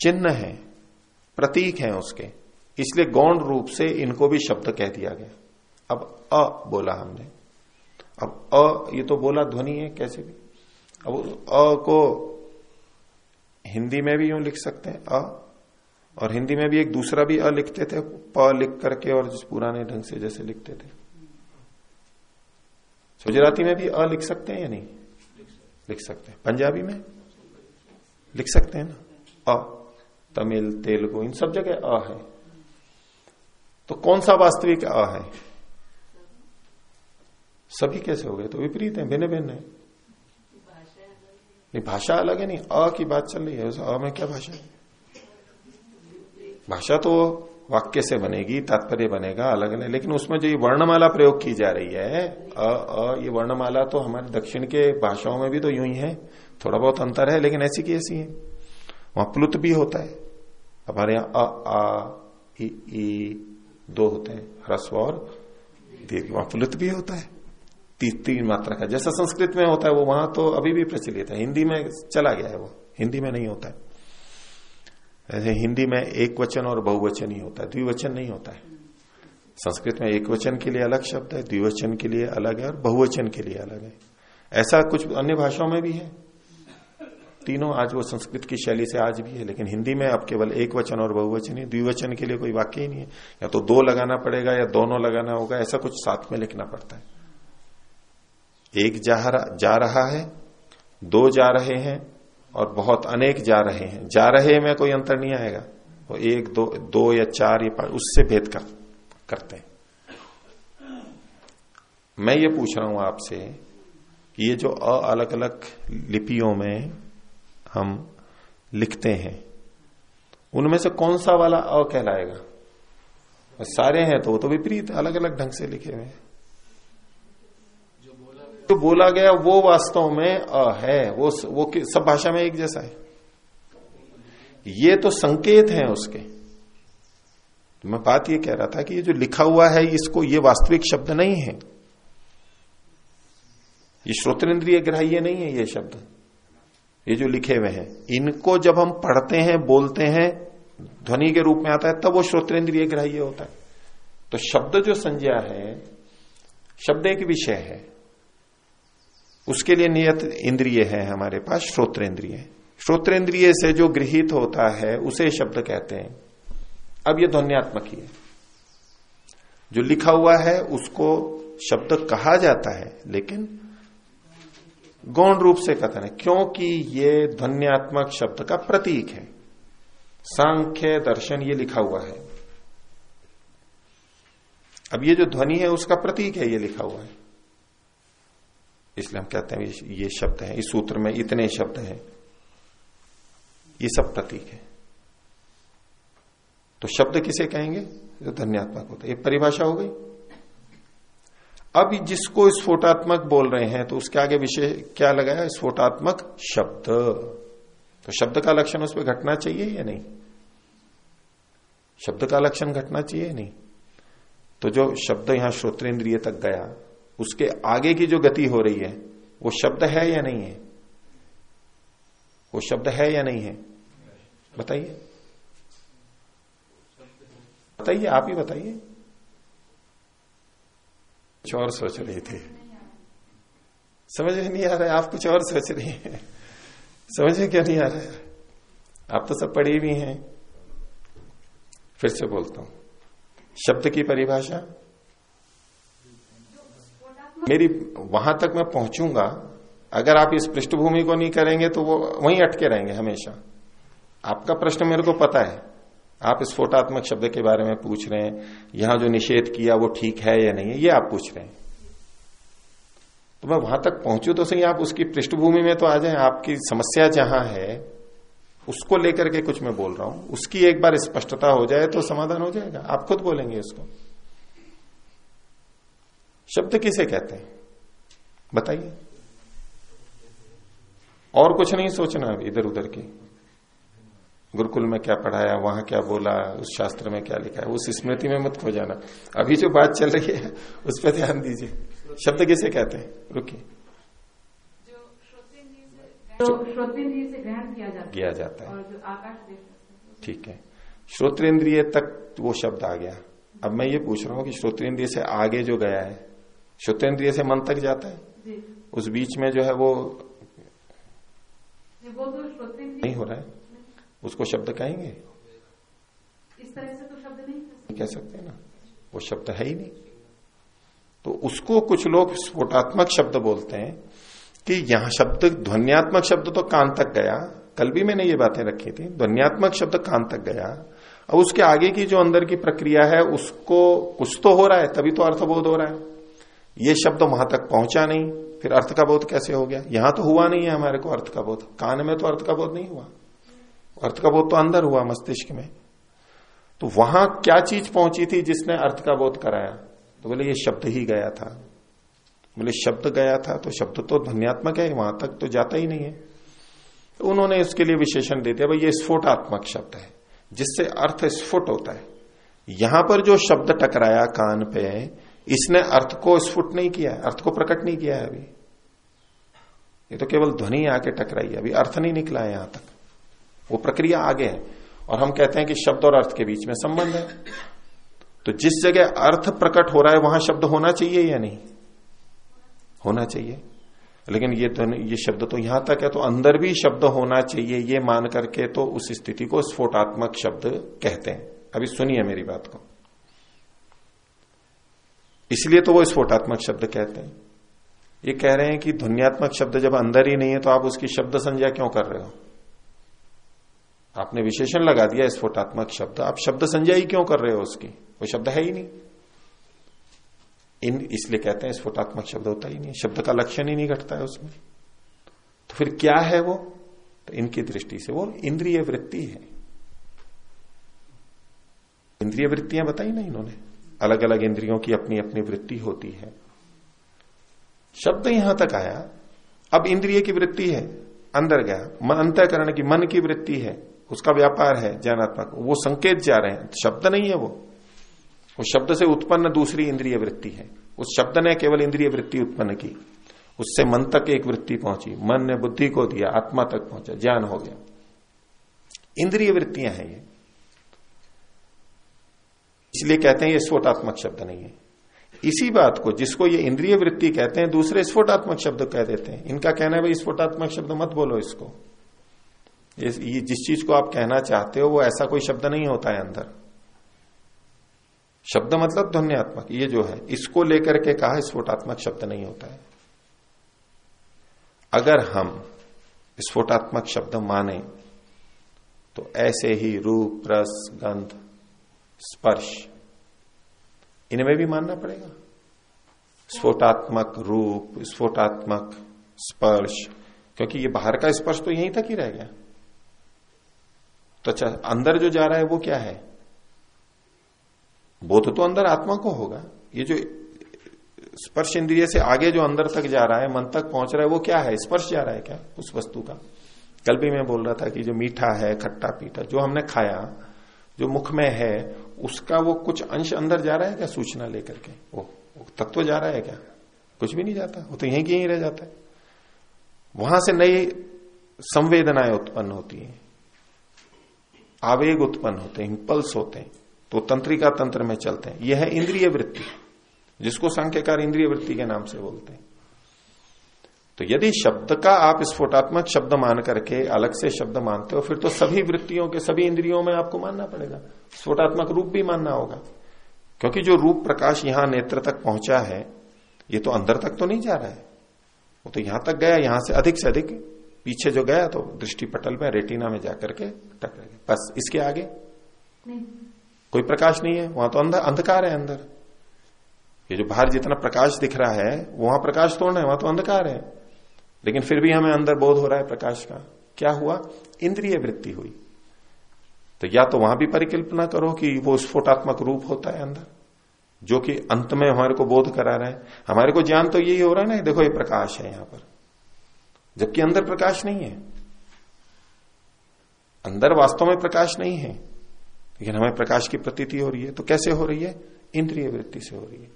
चिन्ह है, प्रतीक है उसके। इसलिए गौण रूप से इनको भी शब्द कह दिया गया। अब अ बोला हमने। अब अ, ये तो बोला ध्वनि है, कैसे भी। अब अ को हिंदी में भी यूँ लिख सकते हैं, अ, और हिंदी में भी एक दूसरा भी अ लिखते थे, प लिख करके और जिस पुराने ढंग से जैसे लिखते थे। गुजराती में भी अ लिख सकते हैं या नहीं? लिख सकते हैं। पंजाबी में? लिख सकते हैं ना? अ, तमिल, तेलुगु, इन सब जगह अ है। तो कौन सा वास्तविक अ है? सभी कैसे हो गए? तो विपरीत है भिन्न भिन्न है। नहीं, भाषा अलग है नहीं। अ की बात चल रही है, उस अ में क्या भाषा है? भाषा तो वाक्य से बनेगी, तात्पर्य बनेगा, अलग अलग लेकिन उसमें जो ये वर्णमाला प्रयोग की जा रही है, अ अ, ये वर्णमाला तो हमारे दक्षिण के भाषाओं में भी तो यूँ ही है। थोड़ा बहुत अंतर है, लेकिन ऐसी की ऐसी है। वहाँ प्लुत भी होता है। हमारे यहाँ अ, आ ई, दो होते हैं, ह्रस्व और दीर्घ वहाँ प्लुत भी होता है। तीन मात्रा का। जैसा संस्कृत में होता है, वो वहाँ तो अभी भी प्रचलित है। हिंदी में चला गया है वो। हिंदी में नहीं होता है। ऐसे हिंदी में एक वचन और बहुवचन ही होता है। द्विवचन नहीं होता है। संस्कृत में एक वचन के लिए अलग शब्द है, द्विवचन के लिए अलग है और बहुवचन के लिए अलग है। ऐसा कुछ अन्य भाषाओं में भी है? तीनों आज वो संस्कृत की शैली से आज भी है, लेकिन हिंदी में अब केवल एक वचन और बहुवचन ही, द्विवचन के लिए कोई वाक्य ही नहीं है। या तो दो लगाना पड़ेगा या दोनों लगाना होगा, ऐसा कुछ साथ में लिखना पड़ता है। एक जा रहा, है दो जा रहे हैं और बहुत अनेक जा रहे हैं। जा रहे में कोई अंतर नहीं आएगा। वो एक दो दो या चार या पाँच उससे भेद कर, करते हैं। मैं ये पूछ रहा हूँ आपसे कि ये जो अ अलग अलग लिपियों में हम लिखते हैं उनमें से कौन सा वाला अ कहलाएगा? सारे हैं तो वो तो विपरीत अलग अलग ढंग से लिखे हुए हैं। जो बोला गया, वो वास्तव में अ है, वो वो सब भाषा में एक जैसा है। ये तो संकेत हैं उसके। तो मैं बात ये कह रहा था कि ये जो लिखा हुआ है, इसको ये वास्तविक शब्द नहीं है। ये श्रोतेंद्रिय ग्राह्य नहीं है ये शब्द। ये जो लिखे हुए हैं, इनको जब हम पढ़ते हैं, बोलते हैं, ध्वनि के रूप में आता है, तब वो श्रोतेंद्रिय ग्राह्य होता है। तो शब्द जो संज्ञा है, शब्द एक विषय है। उसके लिए नियत इंद्रिय है हमारे पास, श्रोत्रेंद्रिय। श्रोत्रेंद्रिय से जो गृहित होता है, उसे शब्द कहते हैं। अब ये ध्वनियात्मक ही है। जो लिखा हुआ है, उसको शब्द कहा जाता है, लेकिन गौण रूप से कथन है, क्योंकि ये ध्वनियात्मक शब्द का प्रतीक है। सांख्य दर्शन ये लिखा हुआ है। अब ये जो ध्वनि है, उसका प्रतीक है, ये लिखा हुआ है। इसलिए हम कहते हैं, ये शब्द है। इस सूत्र में इतने शब्द हैं। ये सब प्रतीक है। तो शब्द किसे कहेंगे? जो धन्यात्मक होता है। ये परिभाषा हो गई। अब जिसको स्फोटात्मक बोल रहे हैं तो उसके आगे विषय क्या लगाया? स्फोटात्मक शब्द। तो शब्द का लक्षण उस पर घटना चाहिए या नहीं? शब्द का लक्षण घटना चाहिए नहीं? तो जो शब्द यहाँ श्रोतेंद्रिय तक गया उसके आगे की जो गति हो रही है, वो शब्द है या नहीं है? वो शब्द है या नहीं है? बताइए। बताइए, आप ही बताइए। कुछ और सोच रहे थे। समझ में नहीं आ रहा है, आप कुछ और सोच रहे हैं। समझ में क्या नहीं आ रहा है? आप तो सब पढ़ी भी हैं। फिर से बोलता हूँ। शब्द की परिभाषा। मेरी, वहाँ तक मैं पहुंचूँगा, अगर आप इस पृष्ठभूमि को नहीं करेंगे तो वो वहीं अटके रहेंगे हमेशा। आपका प्रश्न मेरे को पता है। आप इस स्फोटात्मक शब्द के बारे में पूछ रहे हैं, यहाँ जो निषेध किया वो ठीक है या नहीं है ये आप पूछ रहे हैं। तो मैं वहाँ तक पहुंचू तो सही, आप उसकी पृष्ठभूमि में तो आ जाए, आपकी समस्या जहाँ है, उसको लेकर के कुछ मैं बोल रहा हूँ। उसकी एक बार स्पष्टता हो जाए तो समाधान हो जाएगा। आप खुद बोलेंगे इसको शब्द किसे कहते हैं? बताइए। और कुछ नहीं सोचना इधर उधर की। गुरुकुल में क्या पढ़ाया वहाँ क्या बोला उस शास्त्र में क्या लिखा है उस स्मृति में मत खो जाना। अभी जो बात चल रही है उस पर ध्यान दीजिए। शब्द किसे कहते हैं? रुकिए। किया जाता है। है। ठीक है। श्रोतेंद्रिय तक वो शब्द आ गया। अब मैं ये पूछ रहा हूँ कि श्रोतेंद्रिय से आगे जो गया है श्रोतेंद्रिय से मन तक जाता है। जी। उस बीच में जो है वो वो तो नहीं हो रहा है। उसको शब्द कहेंगे? इस तरह से तो शब्द नहीं कह सकते ना। वो शब्द है ही नहीं। तो उसको कुछ लोग स्फोटात्मक शब्द बोलते हैं कि यहाँ शब्द ध्वनियात्मक शब्द तो कान तक गया। कल भी मैंने ये बातें रखी थी। ध्वनियात्मक शब्द कान तक गया। अब उसके आगे की जो अंदर की प्रक्रिया है उसको कुछ तो हो रहा है तभी तो अर्थबोध हो रहा है। ये शब्द वहाँ तक पहुँचा नहीं। फिर अर्थ का बोध कैसे हो गया? यहाँ तो हुआ नहीं है हमारे को अर्थ का बोध। कान में तो अर्थ का बोध नहीं हुआ। अर्थ का बोध तो अंदर हुआ मस्तिष्क में। तो वहाँ क्या चीज़ पहुँची थी जिसने अर्थ का बोध कराया? तो बोले, ये शब्द ही गया था। बोले, शब्द गया था तो शब्द तो ध्वनियात्मक है, वहाँ तक तो जाता ही नहीं है। तो उन्होंने इसके लिए विशेषण दे दिया, भाई, ये स्फोटात्मक शब्द है, जिससे अर्थ स्फुट होता है। यहाँ पर जो शब्द टकराया कान पे इसने अर्थ को स्फुट नहीं किया अर्थ को प्रकट नहीं किया है अभी। ये तो केवल ध्वनि आके टकराई है, अभी अर्थ नहीं निकला है यहाँ तक। वो प्रक्रिया आगे है, और हम कहते हैं कि शब्द और अर्थ के बीच में संबंध है। तो जिस जगह अर्थ प्रकट हो रहा है, वहाँ शब्द होना चाहिए या नहीं? होना चाहिए। लेकिन ये तो ये शब्द तो यहाँ तक है तो अंदर भी शब्द होना चाहिए, ये मान करके तो उस स्थिति को स्फोटात्मक शब्द कहते हैं। अभी सुनिए मेरी बात को। इसलिए तो वो स्फोटात्मक शब्द कहते हैं। ये कह रहे हैं कि ध्वनियात्मक शब्द जब अंदर ही नहीं है तो आप उसकी शब्द संज्ञा क्यों कर रहे हो? आपने विशेषण लगा दिया स्फोटात्मक शब्द। आप शब्द संज्ञा ही क्यों कर रहे हो उसकी? वो शब्द है ही नहीं। इन इसलिए कहते हैं स्फोटात्मक शब्द होता ही नहीं। शब्द का लक्षण ही नहीं घटता है उसमें। तो फिर क्या है वो? तो इनकी दृष्टि से वो इंद्रिय वृत्ति है। इंद्रिय वृत्तियाँ बताई ना इन्होंने। अलग अलग इंद्रियों की अपनी अपनी वृत्ति होती है। शब्द यहाँ तक आया, अब इंद्रिय की वृत्ति है, अंदर गया। मन अंतकरण की, मन की वृत्ति है, उसका व्यापार है ज्ञानात्मक। वो संकेत जा रहे हैं। शब्द नहीं है वो। उस शब्द से उत्पन्न दूसरी इंद्रिय वृत्ति है। उस शब्द ने केवल इंद्रिय वृत्ति उत्पन्न की। उससे मन तक एक वृत्ति पहुँची। मन ने बुद्धि को दिया, आत्मा तक पहुँचा, ज्ञान हो गया। इंद्रिय वृत्तियाँ हैं ये। इसलिए कहते हैं ये स्फोटात्मक शब्द नहीं है। इसी बात को जिसको ये इंद्रिय वृत्ति कहते हैं, दूसरे स्फोटात्मक शब्द कह देते हैं। इनका कहना है, भाई, स्फोटात्मक शब्द मत बोलो इसको। ये जिस चीज़ को आप कहना चाहते हो, वो ऐसा कोई शब्द नहीं होता है अंदर। शब्द मतलब ध्वनियात्मक, ये जो है। इसको लेकर के कहा स्फोटात्मक शब्द नहीं होता है। अगर हम स्फोटात्मक शब्द माने तो ऐसे ही रूप, रस, गंध स्पर्श। इनमें भी मानना पड़ेगा। स्फोटात्मक रूप, स्फोटात्मक स्पर्श। क्योंकि ये बाहर का स्पर्श तो यहीं तक ही रह गया। तो अच्छा अंदर जो जा रहा है वो क्या है? बोध तो अंदर आत्मा को होगा। ये जो स्पर्श इंद्रिय से आगे जो अंदर तक जा रहा है, मन तक पहुँच रहा है, वो क्या है? स्पर्श जा रहा है क्या उस वस्तु का? कल भी मैं बोल रहा था कि जो मीठा है, खट्टा पीठा, जो हमने खाया, जो मुख में है उसका वो कुछ अंश अंदर जा रहा है क्या सूचना लेकर के? वो, वो तत्व जा रहा है क्या? कुछ भी नहीं जाता। वो तो यहीं की यहीं रह जाता है। वहाँ से नई संवेदनाएँ उत्पन्न होती हैं। आवेग उत्पन्न होते हैं इंपल्स होते हैं। तो तंत्रिका तंत्र में चलते हैं। यह है इंद्रिय वृत्ति जिसको सांख्यकार इंद्रिय वृत्ति के नाम से बोलते हैं। तो यदि शब्द का आप स्फोटात्मक शब्द मान करके अलग से शब्द मानते हो फिर तो सभी वृत्तियों के सभी इंद्रियों में आपको मानना पड़ेगा। स्फोटात्मक रूप भी मानना होगा। क्योंकि जो रूप प्रकाश यहाँ नेत्र तक पहुँचा है ये तो अंदर तक तो नहीं जा रहा है। वो तो यहाँ तक गया यहाँ से अधिक से अधिक पीछे जो गया तो दृष्टि पटल में रेटिना में जाकर के टकरा गया। बस इसके आगे। नहीं। कोई प्रकाश नहीं है वहाँ तो अंदर अंधकार है अंदर। ये जो बाहर जितना प्रकाश दिख रहा है वहाँ प्रकाश तोड़ना है वहाँ तो अंधकार है। लेकिन फिर भी हमें अंदर बोध हो रहा है प्रकाश का। क्या हुआ? इंद्रिय वृत्ति हुई। तो या तो वहाँ भी परिकल्पना करो कि वो स्फोटात्मक रूप होता है अंदर, जो कि अंत में हमारे को बोध करा रहा है। हमारे को ज्ञान तो यही हो रहा है ना, देखो ये प्रकाश है यहाँ पर। जबकि अंदर प्रकाश नहीं है। अंदर वास्तव में प्रकाश नहीं है, लेकिन हमें प्रकाश की प्रतीति हो रही है। तो कैसे हो रही है? इंद्रिय वृत्ति से हो रही है।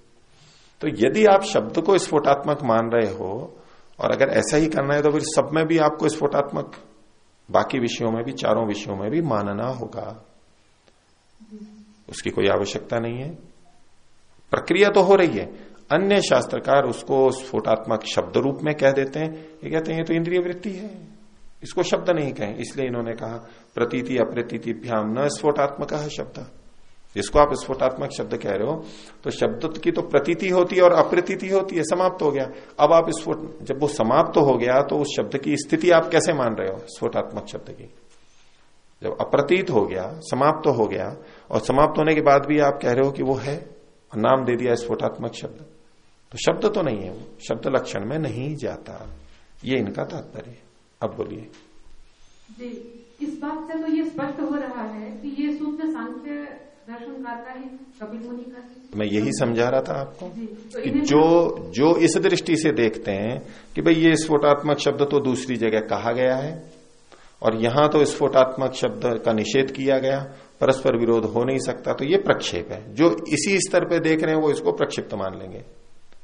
तो यदि आप शब्द को स्फोटात्मक मान रहे हो और अगर ऐसा ही करना है तो फिर सब में भी आपको स्फोटात्मक, बाकी विषयों में भी, चारों विषयों में भी मानना होगा। उसकी कोई आवश्यकता नहीं है। प्रक्रिया तो हो रही है। अन्य शास्त्रकार उसको स्फोटात्मक शब्द रूप में कह देते हैं। ये कहते हैं, ये तो इंद्रिय वृत्ति है। इसको शब्द नहीं कहें। इसलिए इन्होंने कहा, प्रतीति अप्रतीति भ्याम न स्फोटात्मक शब्द। जिसको आप स्फोटात्मक शब्द कह रहे हो तो शब्द की तो प्रतीति होती है और अप्रतीति होती है, समाप्त हो गया। अब आप स्फोट, जब वो समाप्त हो गया तो उस शब्द की स्थिति आप कैसे मान रहे हो, स्फोटात्मक शब्द की? जब अप्रतीत हो गया, समाप्त हो गया, और समाप्त होने के बाद भी आप कह रहे हो कि वो है नाम दे दिया स्फोटात्मक शब्द तो शब्द तो नहीं है वो शब्द लक्षण में नहीं जाता। ये इनका तात्पर्य अब बोलिए। जी, इस बात से तो ये स्पष्ट हो रहा है कि ये सूत्र सांख्य दर्शनकार का ही कपिल मुनि का मैं यही समझा रहा था आपको तो कि जो जो इस दृष्टि से देखते हैं कि भाई ये स्फोटात्मक शब्द तो दूसरी जगह कहा गया है और यहाँ तो स्फोटात्मक शब्द का निषेध किया गया परस्पर विरोध हो नहीं सकता तो ये प्रक्षेप है। जो इसी स्तर पे देख रहे हैं वो इसको प्रक्षिप्त मान लेंगे।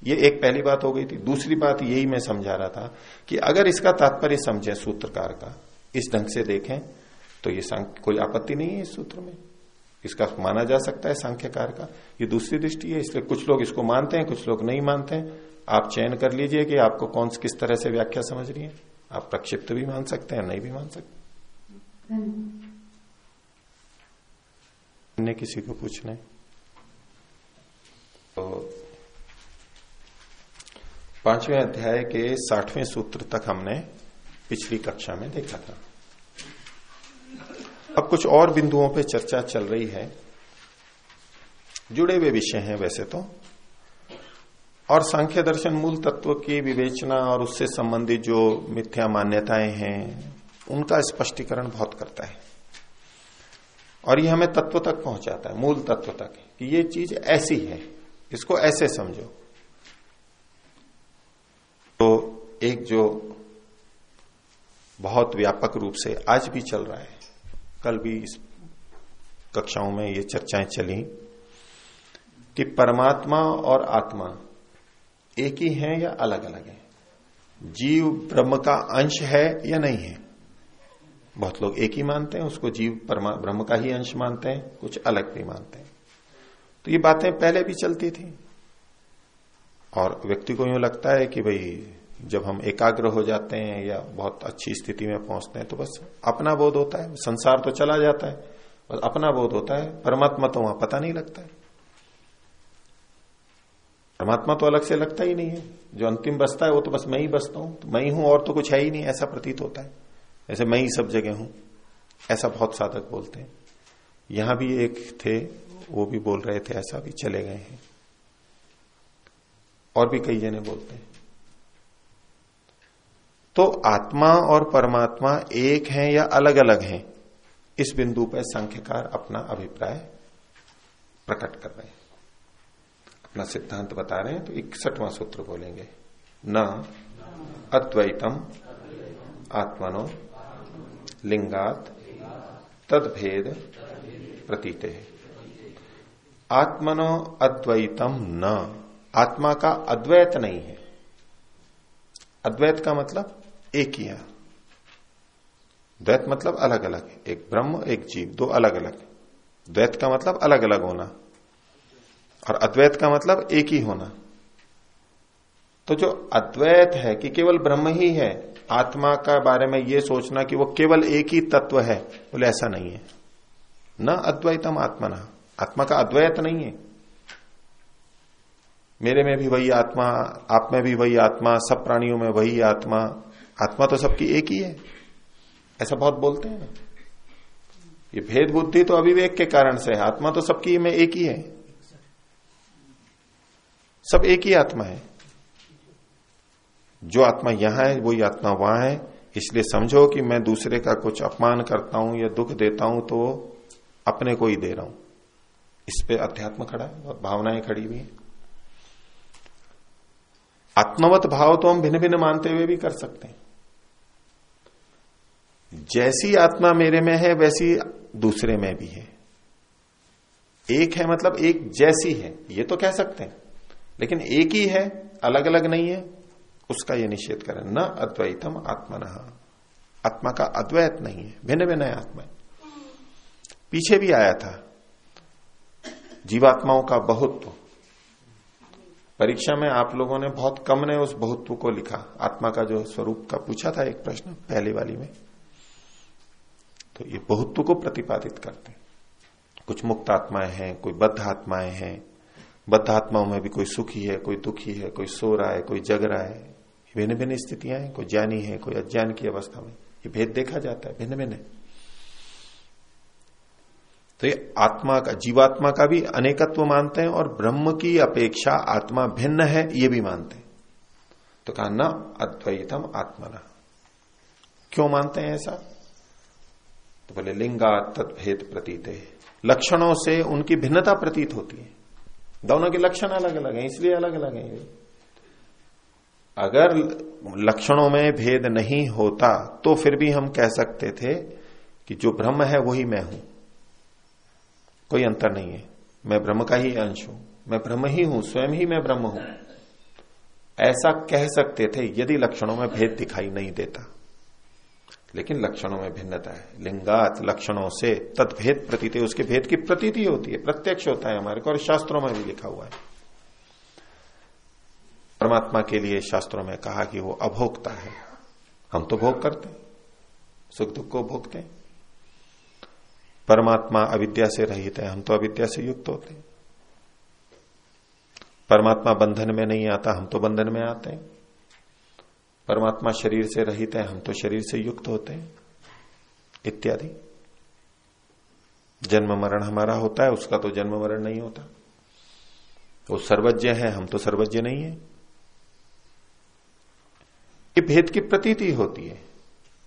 ये एक पहली बात हो गई थी। दूसरी बात यही मैं समझा रहा था कि अगर इसका तात्पर्य समझे सूत्रकार का इस ढंग से देखें तो ये कोई आपत्ति नहीं है इस सूत्र में। इसका माना जा सकता है सांख्यकार का। ये दूसरी दृष्टि है, इसलिए कुछ लोग इसको मानते हैं, कुछ लोग नहीं मानते हैं। आप चयन कर लीजिए कि आपको कौन किस तरह से व्याख्या समझ रही है। आप प्रक्षिप्त भी मान सकते हैं, नहीं भी मान सकते अन्य किसी को पूछना? तो पाँचवें अध्याय के साठवें सूत्र तक हमने पिछली कक्षा में देखा था। अब कुछ और बिंदुओं पे चर्चा चल रही है। जुड़े हुए विषय हैं वैसे तो। और सांख्य दर्शन मूल तत्व की विवेचना और उससे संबंधित जो मिथ्या मान्यताएँ हैं, उनका स्पष्टीकरण बहुत करता है। और ये हमें तत्व तक पहुंचाता है, मूल तत्व तक, कि ये चीज़ ऐसी है, इसको ऐसे समझो। तो एक जो बहुत व्यापक रूप से आज भी चल रहा है कल भी इस कक्षाओं में ये चर्चाएँ चली कि परमात्मा और आत्मा एक ही है या अलग अलग है? जीव ब्रह्म का अंश है या नहीं है? बहुत लोग एक ही मानते हैं, उसको जीव परमा, ब्रह्म का ही अंश मानते हैं, कुछ अलग भी मानते हैं। तो ये बातें पहले भी चलती थी। और व्यक्ति को यूँ लगता है कि भाई जब हम एकाग्र हो जाते हैं या बहुत अच्छी स्थिति में पहुँचते हैं तो बस अपना बोध होता है। संसार तो चला जाता है, बस अपना बोध होता है। परमात्मा तो वहाँ पता नहीं लगता है। परमात्मा तो अलग से लगता ही नहीं है। जो अंतिम बसता है, वो तो बस मैं ही बसता हूँ। तो मैं ही हूँ और तो कुछ है ही नहीं, ऐसा प्रतीत होता है। ऐसे मैं ही सब जगह हूँ, ऐसा बहुत साधक बोलते हैं। यहाँ भी एक थे, वो भी बोल रहे थे, ऐसा भी चले गए हैं। और भी कई जने बोलते हैं। तो आत्मा और परमात्मा एक हैं या अलग अलग हैं? इस बिंदु पर संख्यकार अपना अभिप्राय प्रकट कर रहे हैं। अपना सिद्धांत बता रहे हैं तो इकसठवां सूत्र बोलेंगे। न, अद्वैतम, आत्मनो, लिंगात, तदभेद, प्रतीते। आत्मनो, अद्वैतम, न। आत्मा का अद्वैत नहीं है। अद्वैत का मतलब एक ही है। द्वैत मतलब अलग अलग एक ब्रह्म, एक जीव, दो अलग अलग द्वैत का मतलब अलग अलग होना और अद्वैत का मतलब एक ही होना। तो जो अद्वैत है कि केवल ब्रह्म ही है, आत्मा का बारे में यह सोचना कि वो केवल एक ही तत्व है, बोले ऐसा नहीं है। न अद्वैतम आत्मा आत्मना। आत्मा का अद्वैत नहीं है। मेरे में भी वही आत्मा, आप में भी वही आत्मा, सब प्राणियों में वही आत्मा आत्मा तो सबकी एक ही है। ऐसा बहुत बोलते हैं। ये भेद बुद्धि तो अविवेक के कारण से है। आत्मा तो सबकी में एक ही है। सब एक ही आत्मा है। जो आत्मा यहाँ है, वही आत्मा वहाँ है। इसलिए समझो कि मैं दूसरे का कुछ अपमान करता हूँ या दुख देता हूँ तो अपने को ही दे रहा हूँ। इस पे अध्यात्म खड़ा है और भावनाएँ खड़ी हुई है। आत्मवत भाव तो हम भिन्न भिन्न मानते हुए भी कर सकते हैं। जैसी आत्मा मेरे में है, वैसी दूसरे में भी है। एक है मतलब एक जैसी है, ये तो कह सकते हैं। लेकिन एक ही है अलग अलग नहीं है, उसका ये निषेध करें। न अद्वैतम आत्मन। आत्मा का अद्वैत नहीं है भिन्न भिन्न है आत्मा। पीछे भी आया था। जीवात्माओं का बहुत्व। परीक्षा में आप लोगों ने बहुत कम ने उस बहुत्व को लिखा। आत्मा का जो स्वरूप का पूछा था एक प्रश्न पहली वाली में। तो ये बहुत्व को प्रतिपादित करते हैं। कुछ मुक्त आत्माएँ हैं, कोई बद्ध आत्माएँ हैं। बद्ध आत्माओं में भी कोई सुखी है, कोई दुखी है, कोई सो रहा है, कोई जग रहा है। भिन्न भिन्न स्थितियाँ हैं, कोई ज्ञानी है, कोई अज्ञान की अवस्था में। ये भेद देखा जाता है भिन्न भिन्न तो ये आत्मा का, जीवात्मा का भी अनेकत्व मानते हैं और ब्रह्म की अपेक्षा आत्मा भिन्न है, ये भी मानते हैं। तो कहा, न अद्वैतम आत्मना। क्यों मानते हैं ऐसा? तो बोले, लिंगा तत्भेद प्रतीत है। लक्षणों से उनकी भिन्नता प्रतीत होती है। दोनों के लक्षण अलग अलग हैं, इसलिए अलग अलग हैं। अगर लक्षणों में भेद नहीं होता तो फिर भी हम कह सकते थे कि जो ब्रह्म है, वही मैं हूँ। कोई अंतर नहीं है। मैं ब्रह्म का ही अंश हूँ। मैं ब्रह्म ही हूँ, स्वयं ही मैं ब्रह्म हूँ। ऐसा कह सकते थे, यदि लक्षणों में भेद दिखाई नहीं देता। लेकिन लक्षणों में भिन्नता है। लिंगात लक्षणों से तत्भेद प्रतीत, उसके भेद की प्रतीति होती है, प्रत्यक्ष होता है हमारे को, और शास्त्रों में भी लिखा हुआ है। परमात्मा के लिए शास्त्रों में कहा कि वो अभोक्ता है। हम तो भोग करते हैं, सुख दुख को भोगते हैं। परमात्मा अविद्या से रहित है, हम तो अविद्या से युक्त होते हैं। परमात्मा बंधन में नहीं आता, हम तो बंधन में आते हैं। परमात्मा शरीर से रहित है, हम तो शरीर से युक्त होते हैं। इत्यादि। जन्म मरण हमारा होता है, उसका तो जन्म मरण नहीं होता। वो सर्वज्ञ है, हम तो सर्वज्ञ नहीं है। ये भेद की प्रतीति होती है।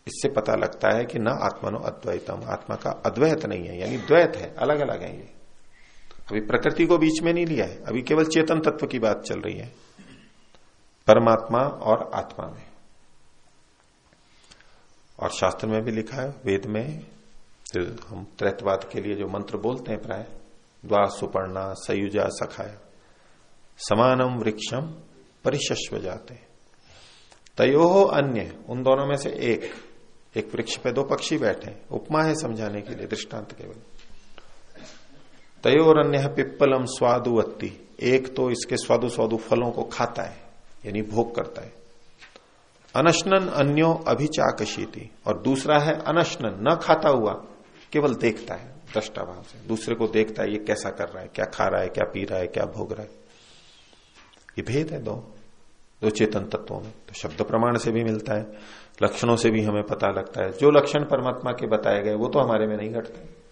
इससे पता लगता है कि न आत्मनो अद्वैतम, आत्मा का अद्वैत नहीं है, यानी द्वैत है अलग अलग है ये। अभी प्रकृति को बीच में नहीं लिया है, अभी केवल चेतन तत्व की बात चल रही है। परमात्मा और आत्मा में। और शास्त्र में भी लिखा है, वेद में हम त्रैतवाद के लिए जो मंत्र बोलते हैं प्राय द्वा सुपर्णा सयुजा सखाया, समानम वृक्षम परिशस्व जाते। तयो अन्य, उन दोनों में से एक एक वृक्ष पे दो पक्षी बैठे, उपमा है समझाने के लिए, दृष्टांत केवल। तयोर अन्य पिप्पलम स्वादुवत्ती, एक तो इसके स्वादु स्वादु फलों को खाता है। यानी भोग करता है। अनशनन अन्यो अभिचाकशीति। और दूसरा है अनशनन, न खाता हुआ, केवल देखता है दृष्टा भाव से। दूसरे को देखता है, ये कैसा कर रहा है, क्या खा रहा है, क्या पी रहा है, क्या भोग रहा है। ये भेद है दो दो चेतन तत्वों में। तो शब्द प्रमाण से भी मिलता है, लक्षणों से भी हमें पता लगता है। जो लक्षण परमात्मा के बताए गए, वो तो हमारे में नहीं घटते।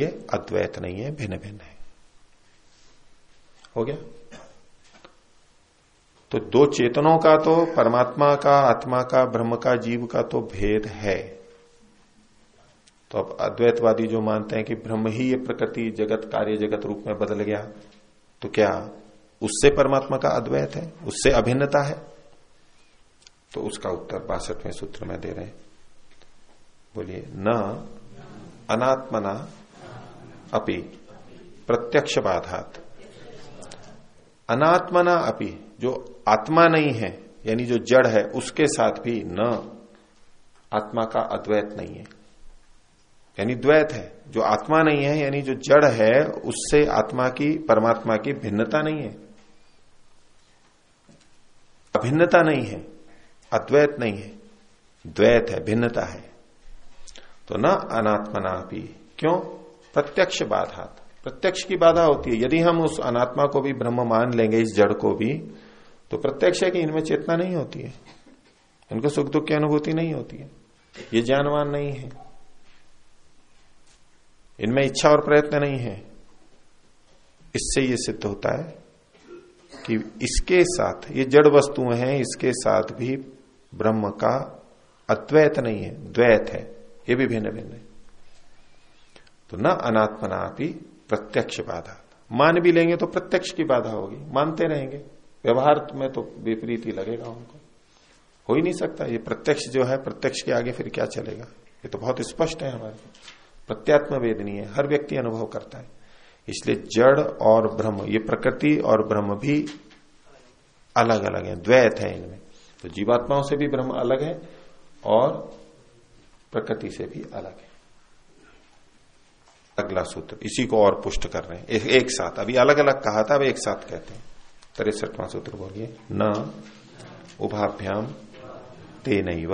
ये अद्वैत नहीं है भिन्न भिन्न है। हो गया? तो दो चेतनों का तो परमात्मा का, आत्मा का, ब्रह्म का, जीव का तो भेद है। तो अब अद्वैतवादी जो मानते हैं कि ब्रह्म ही ये प्रकृति, जगत, कार्य, जगत रूप में बदल गया तो क्या उससे परमात्मा का अद्वैत है? उससे अभिन्नता है? तो उसका उत्तर बासठवें सूत्र में दे रहे हैं। बोलिए, न अनात्मना अपि प्रत्यक्ष बाधात अनात्मना अपि, जो आत्मा नहीं है, यानी जो जड़ है, उसके साथ भी न, आत्मा का अद्वैत नहीं है। यानी द्वैत है, जो आत्मा नहीं है, यानी जो जड़ है, उससे आत्मा की, परमात्मा की भिन्नता नहीं है। अभिन्नता नहीं है, अद्वैत नहीं है, द्वैत है, भिन्नता है। तो न अनात्मना भी क्यों? प्रत्यक्ष बाधा प्रत्यक्ष की बाधा होती है, यदि हम उस अनात्मा को भी ब्रह्म मान लेंगे, इस जड़ को भी तो प्रत्यक्ष है कि इनमें चेतना नहीं होती है। इनको सुख दुख की अनुभूति नहीं होती है। ये ज्ञानवान नहीं है। इनमें इच्छा और प्रयत्न नहीं है। इससे ये सिद्ध होता है कि इसके साथ, ये जड़ वस्तुएँ हैं, इसके साथ भी ब्रह्म का अद्वैत नहीं है, द्वैत है। ये भी भिन्न भिन्न है। तो न अनात्मना भी प्रत्यक्ष बाधा। मान भी लेंगे तो प्रत्यक्ष की बाधा होगी। मानते रहेंगे। व्यवहार में तो विपरीत ही लगेगा उनको। हो ही नहीं सकता। ये प्रत्यक्ष जो है, प्रत्यक्ष के आगे फिर क्या चलेगा? ये तो बहुत स्पष्ट है हमारे प्रत्यात्म वेदनीय है। हर व्यक्ति अनुभव करता है। इसलिए जड़ और ब्रह्म, ये प्रकृति और ब्रह्म भी अलग अलग है, द्वैत है इनमें। तो जीवात्माओं से भी ब्रह्म अलग है और प्रकृति से भी अलग है। अगला सूत्र, इसी को और पुष्ट कर रहे हैं। एक साथ। अभी अलग अलग कहा था, अब एक साथ कहते हैं। तिरसठवां सूत्र बोलिए न, उभाभ्याम, ते नहीं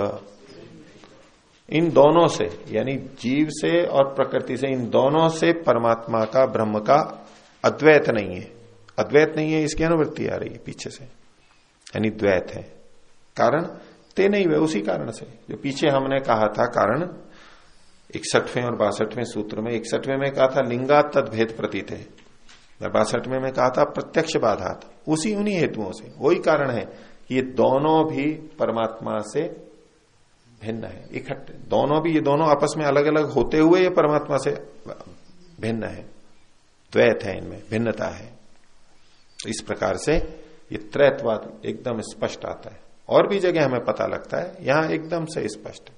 इन दोनों से, यानी जीव से और प्रकृति से, इन दोनों से परमात्मा का, ब्रह्म का अद्वैत नहीं है। अद्वैत नहीं है, इसकी अनुवृत्ति आ रही है पीछे से। यानी द्वैत है। कारण, ते नहीं वे उसी कारण से। जो पीछे हमने कहा था कारण, इकसठवें और बासठवें सूत्र में, इकसठवें में कहा था लिंगा तद भेद प्रतीत है। बासठ में मैं कहा था, प्रत्यक्ष बाधा उसी उन्हीं हेतुओं से। वही कारण है कि ये दोनों भी परमात्मा से भिन्न है। इकट्ठे। दोनों भी, ये दोनों आपस में अलग अलग होते हुए ये परमात्मा से भिन्न है। द्वैत है इनमें, भिन्नता है। तो इस प्रकार से ये त्रैतवाद एकदम स्पष्ट आता है। और भी जगह हमें पता लगता है, यहाँ एकदम से स्पष्ट।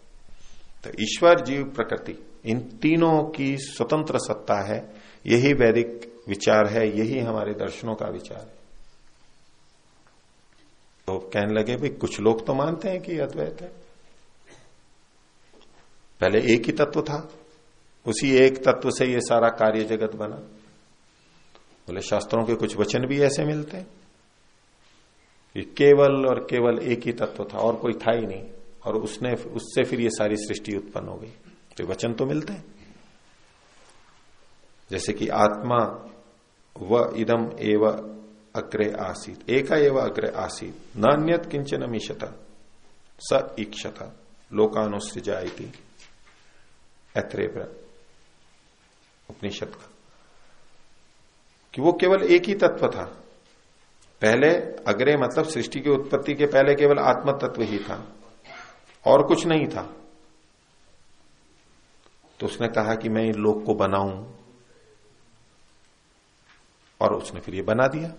तो ईश्वर, जीव, प्रकृति, इन तीनों की स्वतंत्र सत्ता है। यही वैदिक विचार है, यही हमारे दर्शनों का विचार है। तो कहने लगे, भाई, कुछ लोग तो मानते हैं कि अद्वैत है। पहले एक ही तत्व था। उसी एक तत्व से ये सारा कार्य जगत बना। बोले, शास्त्रों के कुछ वचन भी ऐसे मिलते हैं? कि केवल और केवल एक ही तत्व था, और कोई था ही नहीं। और उसने, उससे फिर ये सारी सृष्टि उत्पन्न हो गई। तो वचन तो मिलते हैं। जैसे कि आत्मा व इदम एव अग्रे आसीत। एका एव अग्रे आसीत। न अन्यत किंचन मिशता। स ईक्षत। लोकानुसृजा ऐत्रेय उपनिषद का कि वो केवल एक ही तत्व था। पहले अग्रे मतलब सृष्टि की उत्पत्ति के पहले केवल आत्म तत्व ही था। और कुछ नहीं था। तो उसने कहा कि मैं इन लोक को बनाऊँ। और उसने फिर ये बना दिया।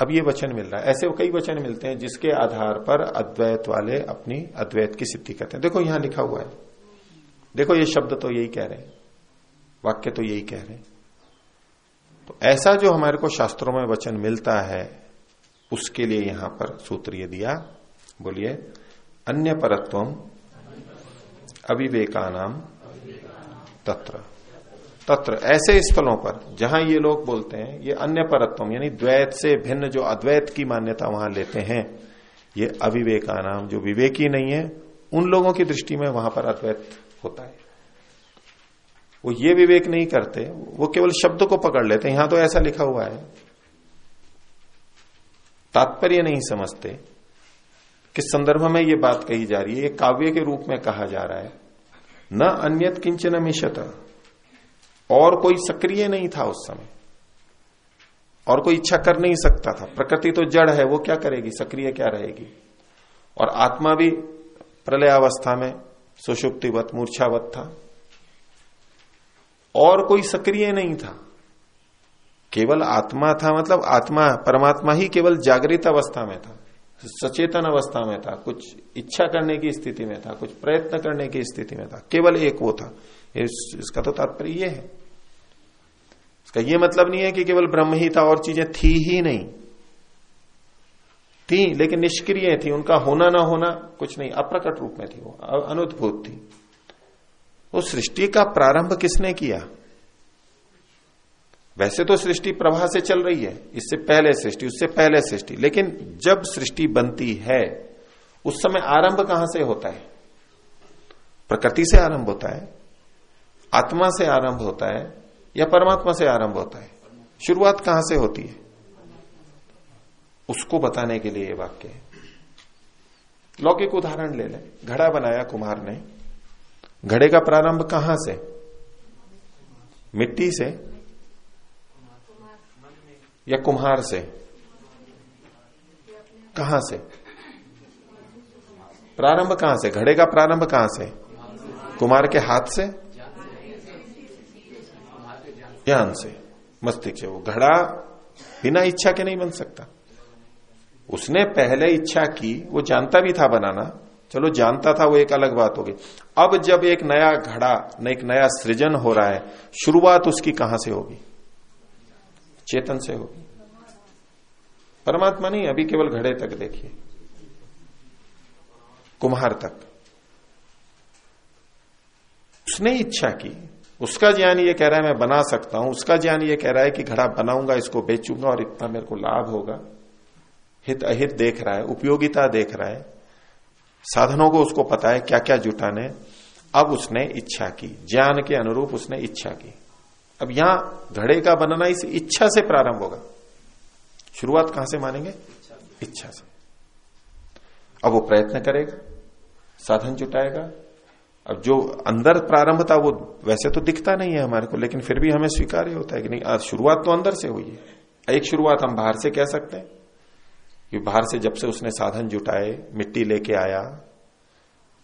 अब ये वचन मिल रहा है। ऐसे कई वचन मिलते हैं जिसके आधार पर अद्वैत वाले अपनी अद्वैत की सिद्धि करते हैं। देखो, यहाँ लिखा हुआ है। देखो, ये शब्द तो यही कह रहे हैं। वाक्य तो यही कह रहे हैं। तो ऐसा जो हमारे को शास्त्रों में वचन मिलता है, उसके लिए यहाँ पर सूत्र ये दिया। बोलिए अन्य परत्व अविवेकानाम तत्र। तत्र, ऐसे स्थलों पर, जहाँ ये लोग बोलते हैं, ये अन्य परत्व यानी द्वैत से भिन्न जो अद्वैत की मान्यता वहाँ लेते हैं, ये अविवेकानाम, जो विवेकी नहीं है, उन लोगों की दृष्टि में वहाँ पर अद्वैत होता है। वो ये विवेक नहीं करते, वो केवल शब्द को पकड़ लेते यहाँ तो ऐसा लिखा हुआ है। तात्पर्य नहीं समझते, किस संदर्भ में ये बात कही जा रही है, ये काव्य के रूप में कहा जा रहा है। न अन्यत किंचन मिशत। और कोई सक्रिय नहीं था उस समय। और कोई इच्छा कर नहीं सकता था। प्रकृति तो जड़ है वो क्या करेगी? सक्रिय क्या रहेगी? और आत्मा भी प्रलयावस्था में सुषुप्तिवत मूर्छावत था। और कोई सक्रिय नहीं था। केवल आत्मा था मतलब आत्मा परमात्मा ही केवल जागृत अवस्था में था। सचेतन अवस्था में था। कुछ इच्छा करने की स्थिति में था कुछ प्रयत्न करने की स्थिति में था। केवल एक वो था। इस, इसका तो तात्पर्य ये है। इसका ये मतलब नहीं है कि केवल ब्रह्म ही था, और चीज़ें थी ही नहीं। थी, लेकिन निष्क्रिय थी, उनका होना ना होना कुछ नहीं, अप्रकट रूप में थी वो अनुद्भूत थी। वो सृष्टि का प्रारंभ किसने किया? वैसे तो सृष्टि प्रभा से चल रही है, इससे पहले सृष्टि, उससे पहले सृष्टि, लेकिन जब सृष्टि बनती है, उस समय आरंभ कहाँ से होता है? प्रकृति से आरंभ होता है, आत्मा से आरंभ होता है या परमात्मा से आरंभ होता है? शुरुआत कहाँ से होती है? उसको बताने के लिए ये वाक्य है। लौकिक उदाहरण ले लें। घड़ा बनाया कुमार ने। घड़े का प्रारंभ कहाँ से? मिट्टी से? या कुम्हार से? कहाँ से? प्रारंभ कहाँ से? घड़े का प्रारंभ कहाँ से? कुमार के हाथ से? ज्ञान से, मस्तिष्क से। वो घड़ा बिना इच्छा के नहीं बन सकता। उसने पहले इच्छा की, वो जानता भी था बनाना। चलो जानता था, वो एक अलग बात होगी अब जब एक नया घड़ा न एक नया सृजन हो रहा है, शुरुआत उसकी कहाँ से होगी? चेतन से होगी। परमात्मा नहीं, अभी केवल घड़े तक देखिए। कुम्हार तक। उसने इच्छा की उसका ज्ञान ये कह रहा है, मैं बना सकता हूँ। उसका ज्ञान ये कह रहा है कि घड़ा बनाऊँगा, इसको बेचूँगा और इतना मेरे को लाभ होगा। हित अहित देख रहा है, उपयोगिता देख रहा है। साधनों को उसको पता है क्या क्या जुटाने अब उसने इच्छा की, ज्ञान के अनुरूप उसने इच्छा की। अब यहाँ घड़े का बनना इस इच्छा से प्रारंभ होगा। शुरुआत कहाँ से मानेंगे? इच्छा से। अब वो प्रयत्न करेगा, साधन जुटाएगा अब जो अंदर प्रारंभ था वो वैसे तो दिखता नहीं है हमारे को लेकिन फिर भी हमें स्वीकार्य होता है कि नहीं शुरुआत तो अंदर से हुई है। एक शुरुआत हम बाहर से कह सकते हैं कि बाहर से जब से उसने साधन जुटाए मिट्टी लेके आया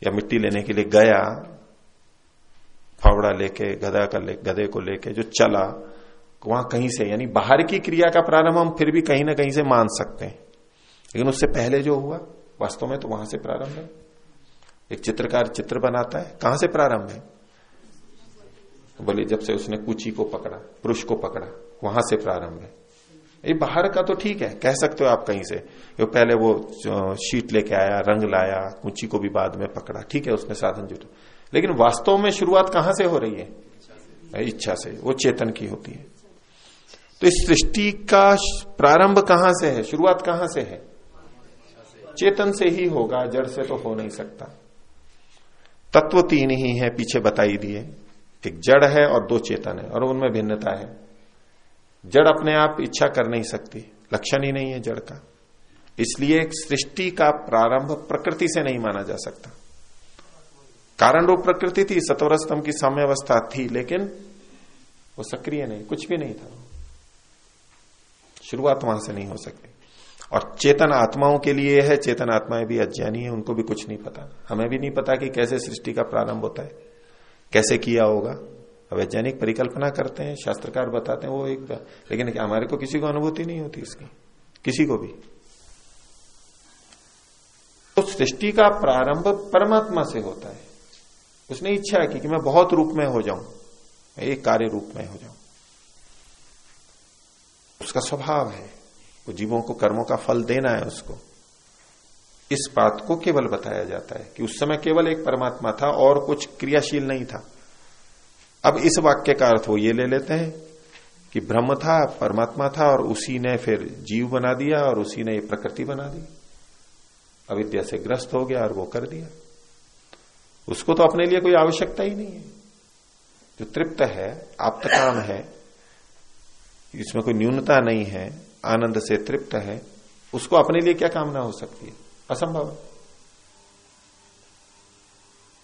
या मिट्टी लेने के लिए गया फावड़ा लेके गधा का ले, गधे को लेके जो चला वहाँ कहीं से यानी बाहर की क्रिया का प्रारंभ हम फिर भी कहीं ना कहीं से मान सकते हैं। लेकिन उससे पहले जो हुआ वास्तव में तो वहाँ से प्रारंभ है। एक चित्रकार चित्र बनाता है। कहाँ से प्रारंभ है? बोले, जब से उसने कुची को पकड़ा, पुरुष को पकड़ा, वहाँ से प्रारंभ है। ये बाहर का तो ठीक है, कह सकते हो आप कहीं से। कि पहले वो शीट लेके आया, रंग लाया, कुची को भी बाद में पकड़ा। ठीक है, उसने साधन जुटा। लेकिन वास्तव में शुरुआत कहाँ से हो रही है? इच्छा से, वो चेतन की होती है। तो इस सृष्टि का प्रारंभ कहाँ से है? शुरुआत कहाँ से है? चेतन से ही होगा, जड़ से तो हो नहीं सकता। तत्व तीन ही है, पीछे बताई दिए एक जड़ है और दो चेतन है, और उनमें भिन्नता है। जड़ अपने आप इच्छा कर नहीं सकती, लक्षण ही नहीं है जड़ का। इसलिए सृष्टि का प्रारंभ प्रकृति से नहीं माना जा सकता। कारण रूप प्रकृति थी सत्वर स्तंभ की साम्य अवस्था थी, लेकिन वो सक्रिय नहीं, कुछ भी नहीं था। शुरुआत वहाँ से नहीं हो सकती और चेतन आत्माओं के लिए है, चेतन आत्माएँ भी अज्ञानी है, उनको भी कुछ नहीं पता। हमें भी नहीं पता कि कैसे सृष्टि का प्रारंभ होता है, कैसे किया होगा। वैज्ञानिक परिकल्पना करते हैं, शास्त्रकार बताते हैं, वो एक लेकिन हमारे को किसी को अनुभूति नहीं होती इसकी, किसी को भी। तो सृष्टि का प्रारंभ परमात्मा से होता है। उसने इच्छा की कि मैं बहुत रूप में हो जाऊँ एक कार्य रूप में हो जाऊँ। उसका स्वभाव है। वो जीवों को, कर्मों का फल देना है उसको। इस बात को केवल बताया जाता है कि उस समय केवल एक परमात्मा था और कुछ क्रियाशील नहीं था। अब इस वाक्य का अर्थ वो ये ले लेते हैं कि ब्रह्म था, परमात्मा था और उसी ने फिर जीव बना दिया और उसी ने प्रकृति बना दी। अविद्या से ग्रस्त हो गया और वो कर दिया। उसको तो अपने लिए कोई आवश्यकता ही नहीं है। जो तृप्त है, आप्तकाम है, इसमें कोई न्यूनता नहीं है आनंद से तृप्त है, उसको अपने लिए क्या कामना हो सकती है? असंभव।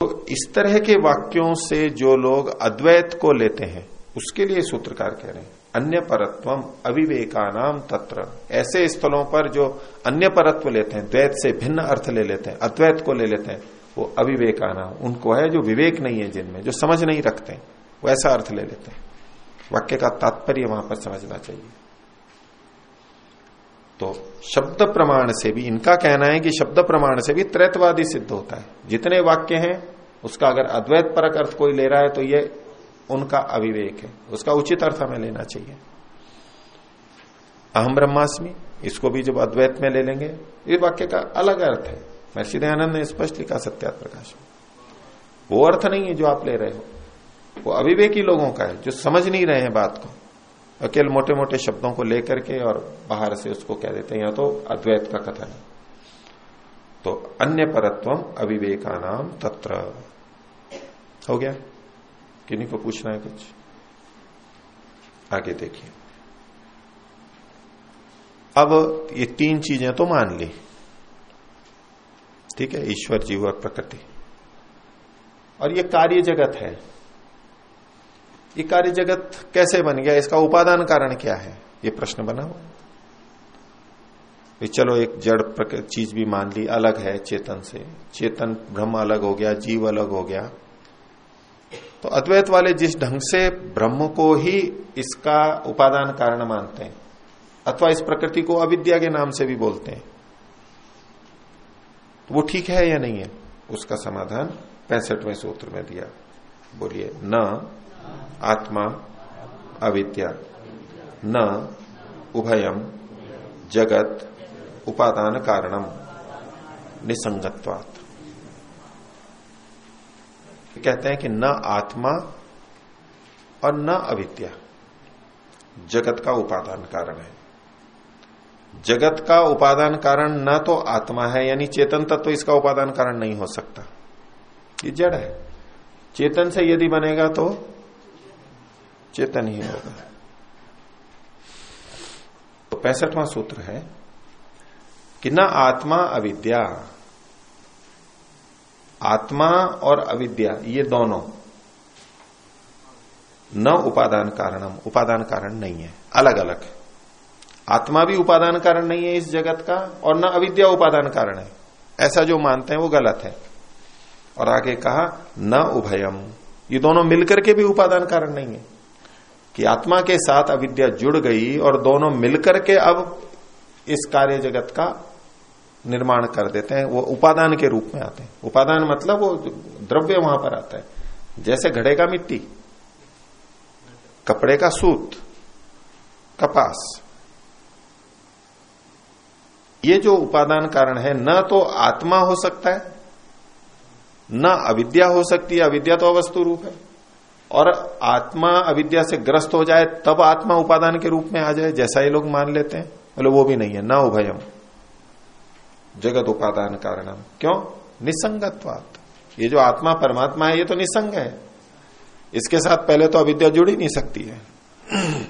तो इस तरह के वाक्यों से जो लोग अद्वैत को लेते हैं, उसके लिए सूत्रकार कह रहे हैं, अन्य परत्वम अविवेकानाम तत्र। ऐसे स्थलों पर जो अन्य परत्व लेते हैं, द्वैत से भिन्न अर्थ ले लेते हैं, अद्वैत को ले लेते हैं, वो अविवेकाना। उनको है जो विवेक नहीं है जिनमें, जो समझ नहीं रखते, वो ऐसा अर्थ ले लेते हैं। वाक्य का तात्पर्य वहाँ पर समझना चाहिए। तो शब्द प्रमाण से भी, इनका कहना है कि शब्द प्रमाण से भी त्रैतवादी सिद्ध होता है। जितने वाक्य हैं, उसका अगर अद्वैत परक अर्थ कोई ले रहा है तो ये उनका अविवेक है। उसका उचित अर्थ हमें लेना चाहिए। अहम ब्रह्मास्मि, इसको भी जब अद्वैत में ले लेंगे इस वाक्य का अलग अर्थ है। महर्षि दयानंद ने स्पष्ट लिखा सत्यात प्रकाश वो अर्थ नहीं है जो आप ले रहे हो। वो अविवेकी लोगों का है, जो समझ नहीं रहे हैं बात को। अकेले मोटे मोटे शब्दों को लेकर के और बाहर से उसको कह देते हैं, या तो अद्वैत का कथन। है तो अन्य परत्व अविवेका नाम तत्र। हो गया? किन्हीं को पूछना है कुछ? आगे देखिए। अब ये तीन चीज़ें तो मान ली। ठीक है? ईश्वर, जीव और प्रकृति। और ये कार्य जगत है। ये कार्य जगत कैसे बन गया? इसका उपादान कारण क्या है? ये प्रश्न बना हुआ चलो एक जड़ चीज़ भी मान ली, अलग है चेतन से। चेतन ब्रह्म अलग हो गया, जीव अलग हो गया। तो अद्वैत वाले जिस ढंग से ब्रह्म को ही इसका उपादान कारण मानते हैं, अथवा इस प्रकृति को अविद्या के नाम से भी बोलते हैं तो वो ठीक है या नहीं है? उसका समाधान पैंसठवें सूत्र में दिया। बोलिए, न आत्मा, अविद्या, न उभयम जगत उपादान कारणम निसंगत्वात कहते हैं कि न आत्मा और न अविद्या, जगत का उपादान कारण है। जगत का उपादान कारण न तो आत्मा है, यानी चेतन तत्व तो इसका उपादान कारण नहीं हो सकता। ये जड़ है। चेतन से यदि बनेगा तो चेतन ही होगा। तो पैंसठवां सूत्र है कि न आत्मा अविद्या। आत्मा और अविद्या, ये दोनों न उपादान कारणम, उपादान कारण नहीं है अलग अलग आत्मा भी उपादान कारण नहीं है इस जगत का और न अविद्या उपादान कारण है। ऐसा जो मानते हैं वो गलत है। और आगे कहा, न उभयम, ये दोनों मिलकर के भी उपादान कारण नहीं है। कि आत्मा के साथ अविद्या जुड़ गई और दोनों मिलकर के अब इस कार्य जगत का निर्माण कर देते हैं, वो उपादान के रूप में आते हैं। उपादान मतलब वो द्रव्य वहाँ पर आता है। जैसे घड़े का मिट्टी, कपड़े का सूत, कपास। ये जो उपादान कारण है, न तो आत्मा हो सकता है, न अविद्या हो सकती है। अविद्या तो अवस्तु रूप है। और आत्मा अविद्या से ग्रस्त हो जाए, तब आत्मा उपादान के रूप में आ जाए, जैसा ये लोग मान लेते हैं। बोले, वो भी नहीं है, न उभयम। जगत उपादान कारणम। क्यों? निसंगत्वात। ये जो आत्मा परमात्मा है, ये तो निसंग है। इसके साथ पहले तो अविद्या जुड़ ही नहीं सकती है।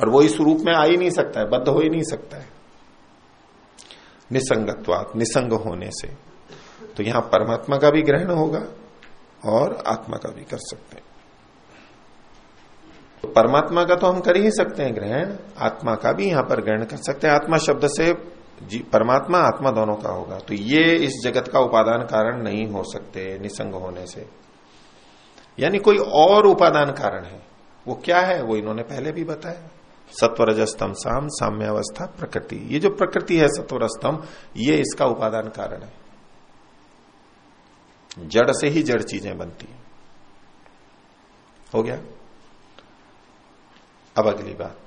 और वो इस रूप में आ ही नहीं सकता है, बद्ध हो ही नहीं सकता है। निसंगत्वात, निसंग होने से। तो यहाँ परमात्मा का भी ग्रहण होगा। और आत्मा का भी कर सकते हैं। तो परमात्मा का तो हम कर ही सकते हैं ग्रहण, आत्मा का भी यहाँ पर ग्रहण कर सकते हैं। आत्मा शब्द से जी, परमात्मा आत्मा दोनों का होगा। तो ये इस जगत का उपादान कारण नहीं हो सकते निसंग होने से। यानी कोई और उपादान कारण है। वो क्या है? वो इन्होंने पहले भी बताया। सत्वरजस्तम साम, साम्यावस्था प्रकृति। ये जो प्रकृति है सत्वरस्तम, ये इसका उपादान कारण है। जड़ से ही जड़ चीज़ें बनती है। हो गया? अब अगली बात।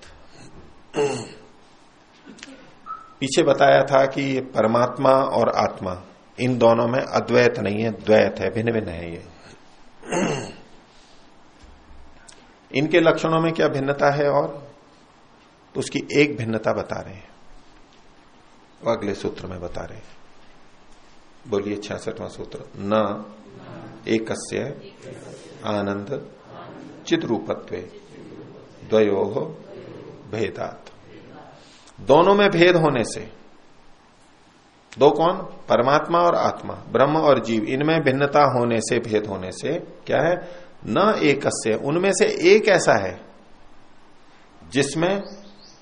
पीछे बताया था कि परमात्मा और आत्मा, इन दोनों में अद्वैत नहीं है, द्वैत है भिन्न भिन्न है ये। इनके लक्षणों में क्या भिन्नता है और? तो उसकी एक भिन्नता बता रहे हैं। अगले सूत्र में बता रहे हैं। बोलिए छियासठवां सूत्र। न एक आनंद, चिद्रूपत्व, द्वयो, भेदात। दोनों में भेद होने से, दो कौन? परमात्मा और आत्मा, ब्रह्म और जीव, इनमें भिन्नता होने से, भेद होने से, क्या है? न एक उनमें से एक ऐसा है, जिसमें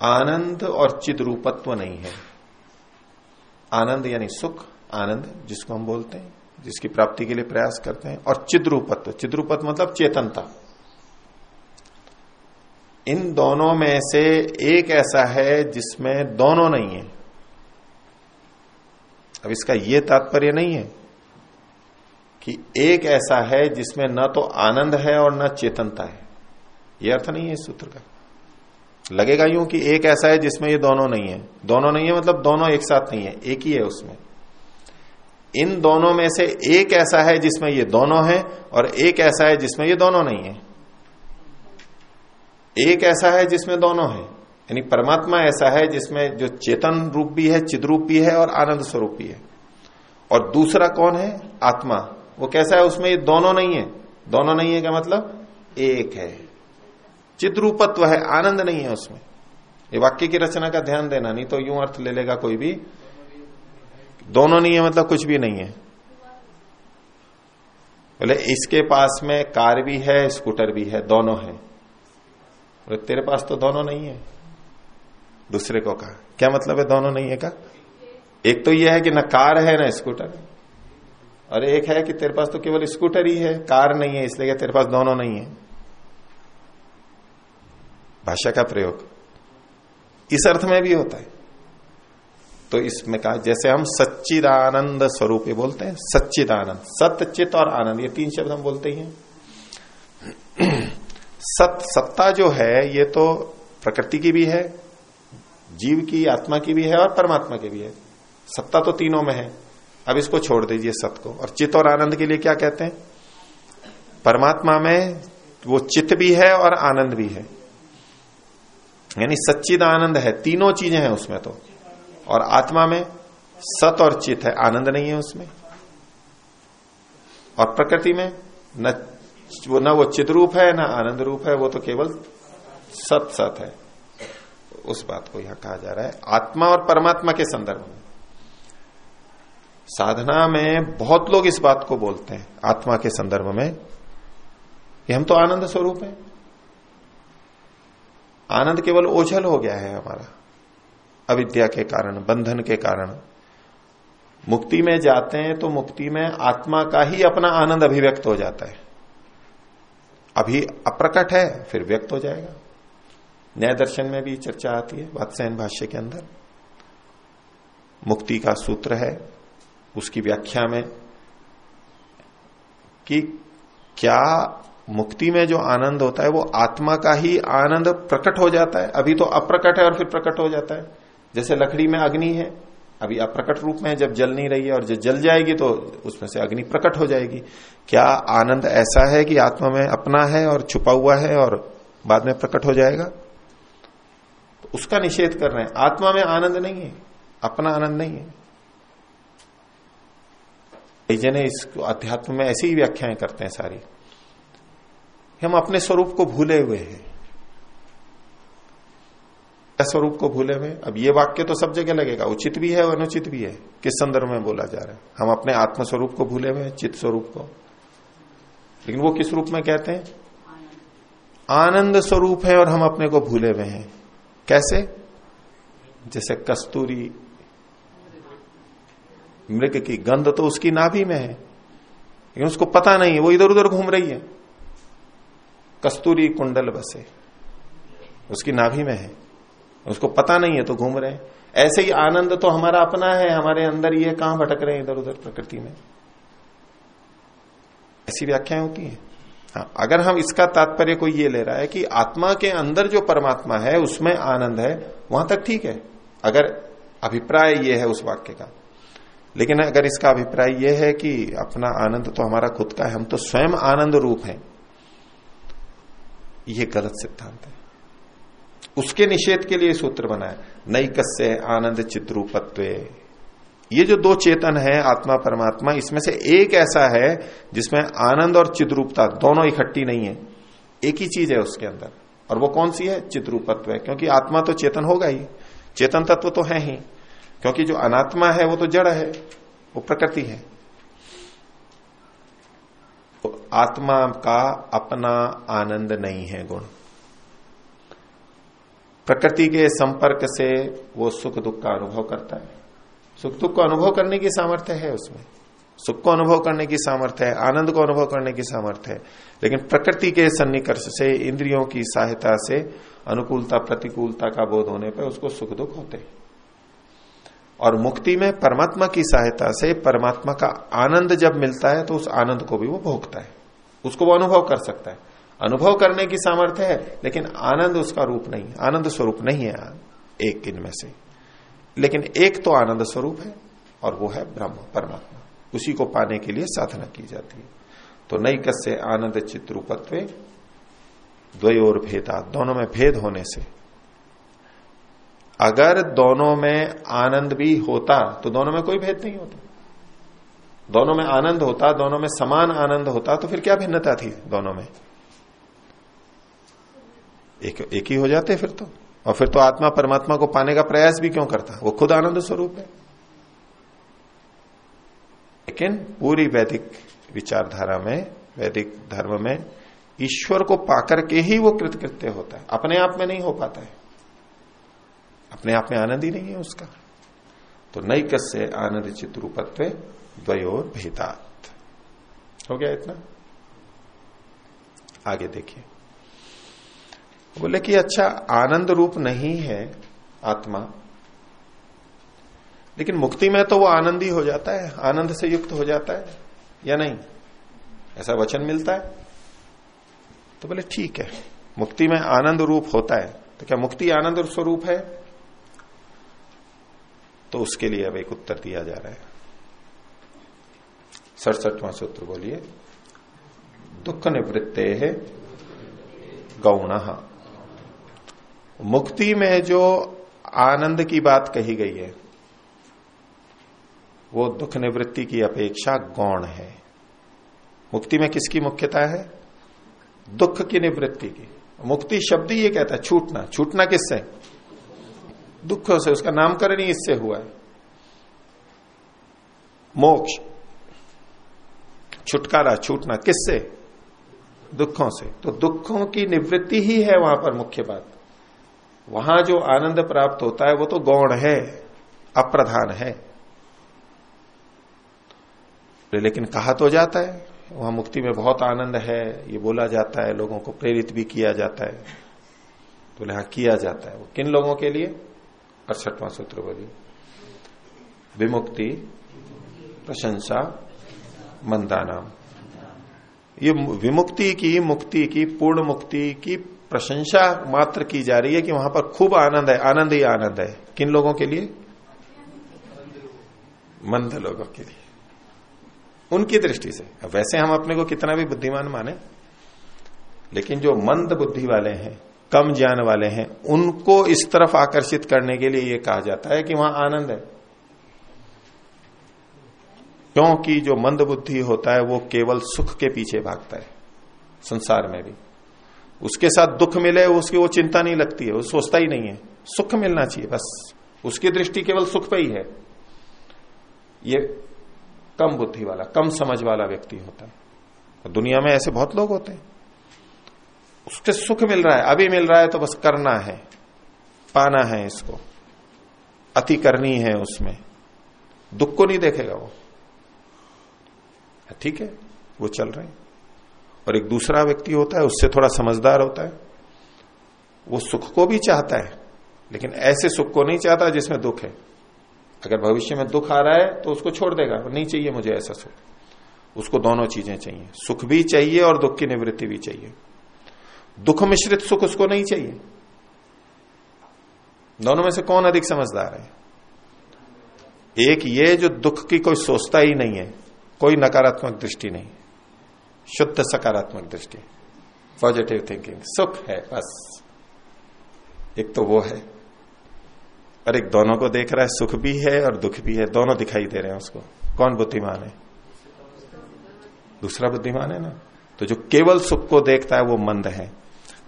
आनंद और चिद्रूपत्व नहीं है। आनंद यानी सुख आनंद, जिसको हम बोलते हैं, जिसकी प्राप्ति के लिए प्रयास करते हैं, और चिद्रूपत्व। चिद्रूपत्व मतलब चेतनता। इन दोनों में से एक ऐसा है जिसमें दोनों नहीं है। अब इसका यह तात्पर्य नहीं है कि एक ऐसा है जिसमें न तो आनंद है और न चेतनता है। यह अर्थ नहीं है इस सूत्र का। लगेगा यूँ कि एक ऐसा है जिसमें ये दोनों नहीं है। दोनों नहीं है मतलब दोनों एक साथ नहीं है, एक ही है उसमें। इन दोनों में से एक ऐसा है जिसमें ये दोनों है और एक ऐसा है जिसमें ये दोनों नहीं है। एक ऐसा है जिसमें दोनों है। यानी परमात्मा ऐसा है जिसमें जो चेतन रूप भी है चिद्रूप भी है और आनंद स्वरूप भी है। और दूसरा कौन है? आत्मा। वो कैसा है? उसमें ये दोनों नहीं है। दोनों नहीं है क्या मतलब? एक है। चिद्रूपत्व है, आनंद नहीं है उसमें। ये वाक्य की रचना का ध्यान देना, नहीं तो यूँ अर्थ ले लेगा कोई भी। दोनों नहीं है मतलब कुछ भी नहीं है। बोले, इसके पास में कार भी है, स्कूटर भी है, दोनों है। बोले, तेरे पास तो दोनों नहीं है। दूसरे को कहा, क्या मतलब है दोनों नहीं है? का एक तो यह है कि न कार है, ना स्कूटर। और एक है कि तेरे पास तो केवल स्कूटर ही है, कार नहीं है, इसलिए तेरे पास दोनों नहीं है। भाषा का प्रयोग। इस अर्थ में भी होता है। तो इसमें कहा, जैसे हम सच्चिदानंद स्वरूप बोलते हैं, सच्चिदानंद, सत्यचित और आनंद, ये तीन शब्द हम बोलते ही हैं। सत, सत्ता जो है, ये तो प्रकृति की भी है, जीव की, आत्मा की भी है और परमात्मा की भी है। सत्ता तो तीनों में है। अब इसको छोड़ दीजिए सत को। और चित्त और आनंद के लिए क्या कहते हैं? परमात्मा में वो चित्त भी है और आनंद भी है। यानी सच्चिद आनंद है, तीनों चीज़ें हैं उसमें तो। और आत्मा में सत और चित है, आनंद नहीं है उसमें। और प्रकृति में न, वो न वो चित रूप है, न आनंद रूप है, वो तो केवल सत सत है। उस बात को यहाँ कहा जा रहा है। आत्मा और परमात्मा के संदर्भ में। साधना में बहुत लोग इस बात को बोलते हैं, आत्मा के संदर्भ में, कि हम तो आनंद स्वरूप है। आनंद केवल ओझल हो गया है हमारा। अविद्या के कारण, बंधन के कारण। मुक्ति में जाते हैं तो मुक्ति में आत्मा का ही अपना आनंद अभिव्यक्त हो जाता है। अभी अप्रकट है, फिर व्यक्त हो जाएगा। न्याय दर्शन में भी चर्चा आती है वात्स्यन भाष्य के अंदर। मुक्ति का सूत्र है, उसकी व्याख्या में, कि क्या मुक्ति में जो आनंद होता है, वो आत्मा का ही आनंद प्रकट हो जाता है। अभी तो अप्रकट है और फिर प्रकट हो जाता है। जैसे लकड़ी में अग्नि है, अभी अप्रकट रूप में है, जब जल नहीं रही है और जब जल जाएगी तो उसमें से अग्नि प्रकट हो जाएगी। क्या आनंद ऐसा है कि आत्मा में अपना है और छुपा हुआ है और बाद में प्रकट हो जाएगा? तो उसका निषेध कर रहे हैं। आत्मा में आनंद नहीं है, अपना आनंद नहीं है। जने इस अध्यात्म में ऐसी ही व्याख्याएँ करते हैं सारी। हम अपने स्वरूप को भूले हुए हैं। स्वरूप को भूले हुए। अब ये वाक्य तो सब जगह लगेगा। उचित भी है और अनुचित भी है। किस संदर्भ में बोला जा रहा है? हम अपने आत्म स्वरूप को भूले हुए चित्त स्वरूप को। लेकिन वो किस रूप में कहते हैं? आनंद स्वरूप है और हम अपने को भूले हुए हैं। कैसे? जैसे कस्तूरी मृग की गंध तो उसकी नाभि में है, लेकिन उसको पता नहीं है। वो इधर उधर घूम रही है। कस्तूरी कुंडल बसे, उसकी नाभि में है। उसको पता नहीं है तो घूम रहे हैं। ऐसे ही आनंद तो हमारा अपना है, हमारे अंदर ये कहाँ भटक रहे हैं इधर उधर प्रकृति में। ऐसी व्याख्याएँ होती हैं। हाँ अगर हम इसका तात्पर्य कोई ये ले रहा है कि आत्मा के अंदर जो परमात्मा है, उसमें आनंद है, वहाँ तक ठीक है। अगर अभिप्राय ये है उस वाक्य का। लेकिन अगर इसका अभिप्राय यह है कि अपना आनंद तो हमारा खुद का है, हम तो स्वयं आनंद रूप हैं, ये गलत सिद्धांत है। उसके निषेध के लिए सूत्र बनाया नई कस्य आनंद चित्रूपत्व। ये जो दो चेतन है, आत्मा, परमात्मा, इसमें से एक ऐसा है जिसमें आनंद और चिद्रूपता दोनों इकट्ठी नहीं है। एक ही चीज़ है उसके अंदर। और वो कौन सी है? चित्रूपत्व है। क्योंकि आत्मा तो चेतन होगा ही। चेतन तत्व तो है ही। क्योंकि जो अनात्मा है, वो तो जड़ है। वो प्रकृति है। तो आत्मा का अपना आनंद नहीं है गुण। प्रकृति के संपर्क से वो सुख दुख का अनुभव करता है। सुख दुख को अनुभव करने की सामर्थ्य है उसमें। सुख को अनुभव करने की सामर्थ्य है, आनंद को अनुभव करने की सामर्थ्य है। लेकिन प्रकृति के सन्निकर्ष से, इंद्रियों की सहायता से, अनुकूलता, प्रतिकूलता का बोध होने पर उसको सुख दुख होते हैं। और मुक्ति में परमात्मा की सहायता से, परमात्मा का आनंद जब मिलता है तो उस आनंद को भी वो भोगता है। उसको वो अनुभव कर सकता है। अनुभव करने की सामर्थ्य है, लेकिन आनंद उसका रूप नहीं आनंद स्वरूप नहीं है एक इनमें से। लेकिन एक तो आनंद स्वरूप है और वो है ब्रह्म, परमात्मा। उसी को पाने के लिए साधना की जाती है। तो नई कस्य आनंद चित्रूपत्व द्वयोर भेदा। दोनों में भेद होने से। अगर दोनों में आनंद भी होता तो दोनों में कोई भेद नहीं होता। दोनों में आनंद होता, दोनों में समान आनंद होता तो फिर क्या भिन्नता थी दोनों में? एक एक ही हो जाते फिर तो। और फिर तो आत्मा परमात्मा को पाने का प्रयास भी क्यों करता वो खुद आनंद स्वरूप है। लेकिन पूरी वैदिक विचारधारा में, वैदिक धर्म में ईश्वर को पाकर के ही वो कृतकृत्य होता है। अपने आप में नहीं हो पाता है। अपने आप में आनंद ही नहीं है उसका। तो नई से आनंद चित्रूपत्व द्वयोर भेदात। हो गया इतना? आगे देखिए। बोले कि अच्छा आनंद रूप नहीं है आत्मा। लेकिन मुक्ति में तो वो आनंद ही हो जाता है, आनंद से युक्त हो जाता है, या नहीं? ऐसा वचन मिलता है? तो बोले, ठीक है, मुक्ति में आनंद रूप होता है। तो क्या मुक्ति आनंद स्वरूप है? तो उसके लिए अब एक उत्तर दिया जा रहा है। सड़सठवां सूत्र बोलिए दुख निवृत्ते है गौण। मुक्ति में जो आनंद की बात कही गई है, वो दुख निवृत्ति की अपेक्षा गौण है। मुक्ति में किसकी मुख्यता है? दुख की निवृत्ति की। मुक्ति शब्द ही ये कहता है, छूटना। छूटना किससे? दुख से। उसका नामकरण ही इससे हुआ है। मोक्ष। छुटकारा, छूटना किससे? दुखों से। तो दुखों की निवृत्ति ही है वहाँ पर मुख्य बात। वहाँ जो आनंद प्राप्त होता है वो तो गौण है, अप्रधान है। लेकिन कहा तो जाता है, वहाँ मुक्ति में बहुत आनंद है, ये बोला जाता है, लोगों को प्रेरित भी किया जाता है। तो यहाँ किया जाता है। वो किन लोगों के लिए? अड़सठवां सूत्र बोलिए विमुक्ति, प्रशंसा, मंदानाम। ये विमुक्ति की, मुक्ति की, पूर्ण मुक्ति की प्रशंसा मात्र की जा रही है कि वहाँ पर खूब आनंद है, आनंद ही आनंद है। किन लोगों के लिए? मंद लोगों के लिए। उनकी दृष्टि से। वैसे हम अपने को कितना भी बुद्धिमान माने, लेकिन जो मंद बुद्धि वाले हैं, कम ज्ञान वाले हैं, उनको इस तरफ़ आकर्षित करने के लिए यह कहा जाता है कि वहाँ आनंद है। क्योंकि जो मंद बुद्धि होता है, वो केवल सुख के पीछे भागता है, संसार में भी। उसके साथ दुख मिले, उसकी वो चिंता नहीं लगती है, वो सोचता ही नहीं है। सुख मिलना चाहिए, बस। उसकी दृष्टि केवल सुख पे ही है। ये कम बुद्धि वाला, कम समझ वाला व्यक्ति होता है। दुनिया में ऐसे बहुत लोग होते हैं। उसके सुख मिल रहा है, अभी मिल रहा है तो बस करना है। पाना है इसको। अति करनी है उसमें। दुख को नहीं देखेगा वो। ठीक है, वो चल रहे हैं। और एक दूसरा व्यक्ति होता है, उससे थोड़ा समझदार होता है। वो सुख को भी चाहता है, लेकिन ऐसे सुख को नहीं चाहता जिसमें दुख है। अगर भविष्य में दुख आ रहा है तो उसको छोड़ देगा, नहीं चाहिए मुझे ऐसा सुख। उसको दोनों चीज़ें चाहिए। सुख भी चाहिए और दुख की निवृत्ति भी चाहिए। दुख मिश्रित सुख उसको नहीं चाहिए। दोनों में से कौन अधिक समझदार है? एक ये जो दुख की कोई सोचता ही नहीं है, कोई नकारात्मक दृष्टि नहीं। शुद्ध सकारात्मक दृष्टि पॉजिटिव थिंकिंग सुख है, बस। एक तो वो है। और एक दोनों को देख रहा है, सुख भी है और दुख भी है। दोनों दिखाई दे रहे हैं उसको। कौन बुद्धिमान है? दूसरा बुद्धिमान है ना? तो जो केवल सुख को देखता है, वो मंद है।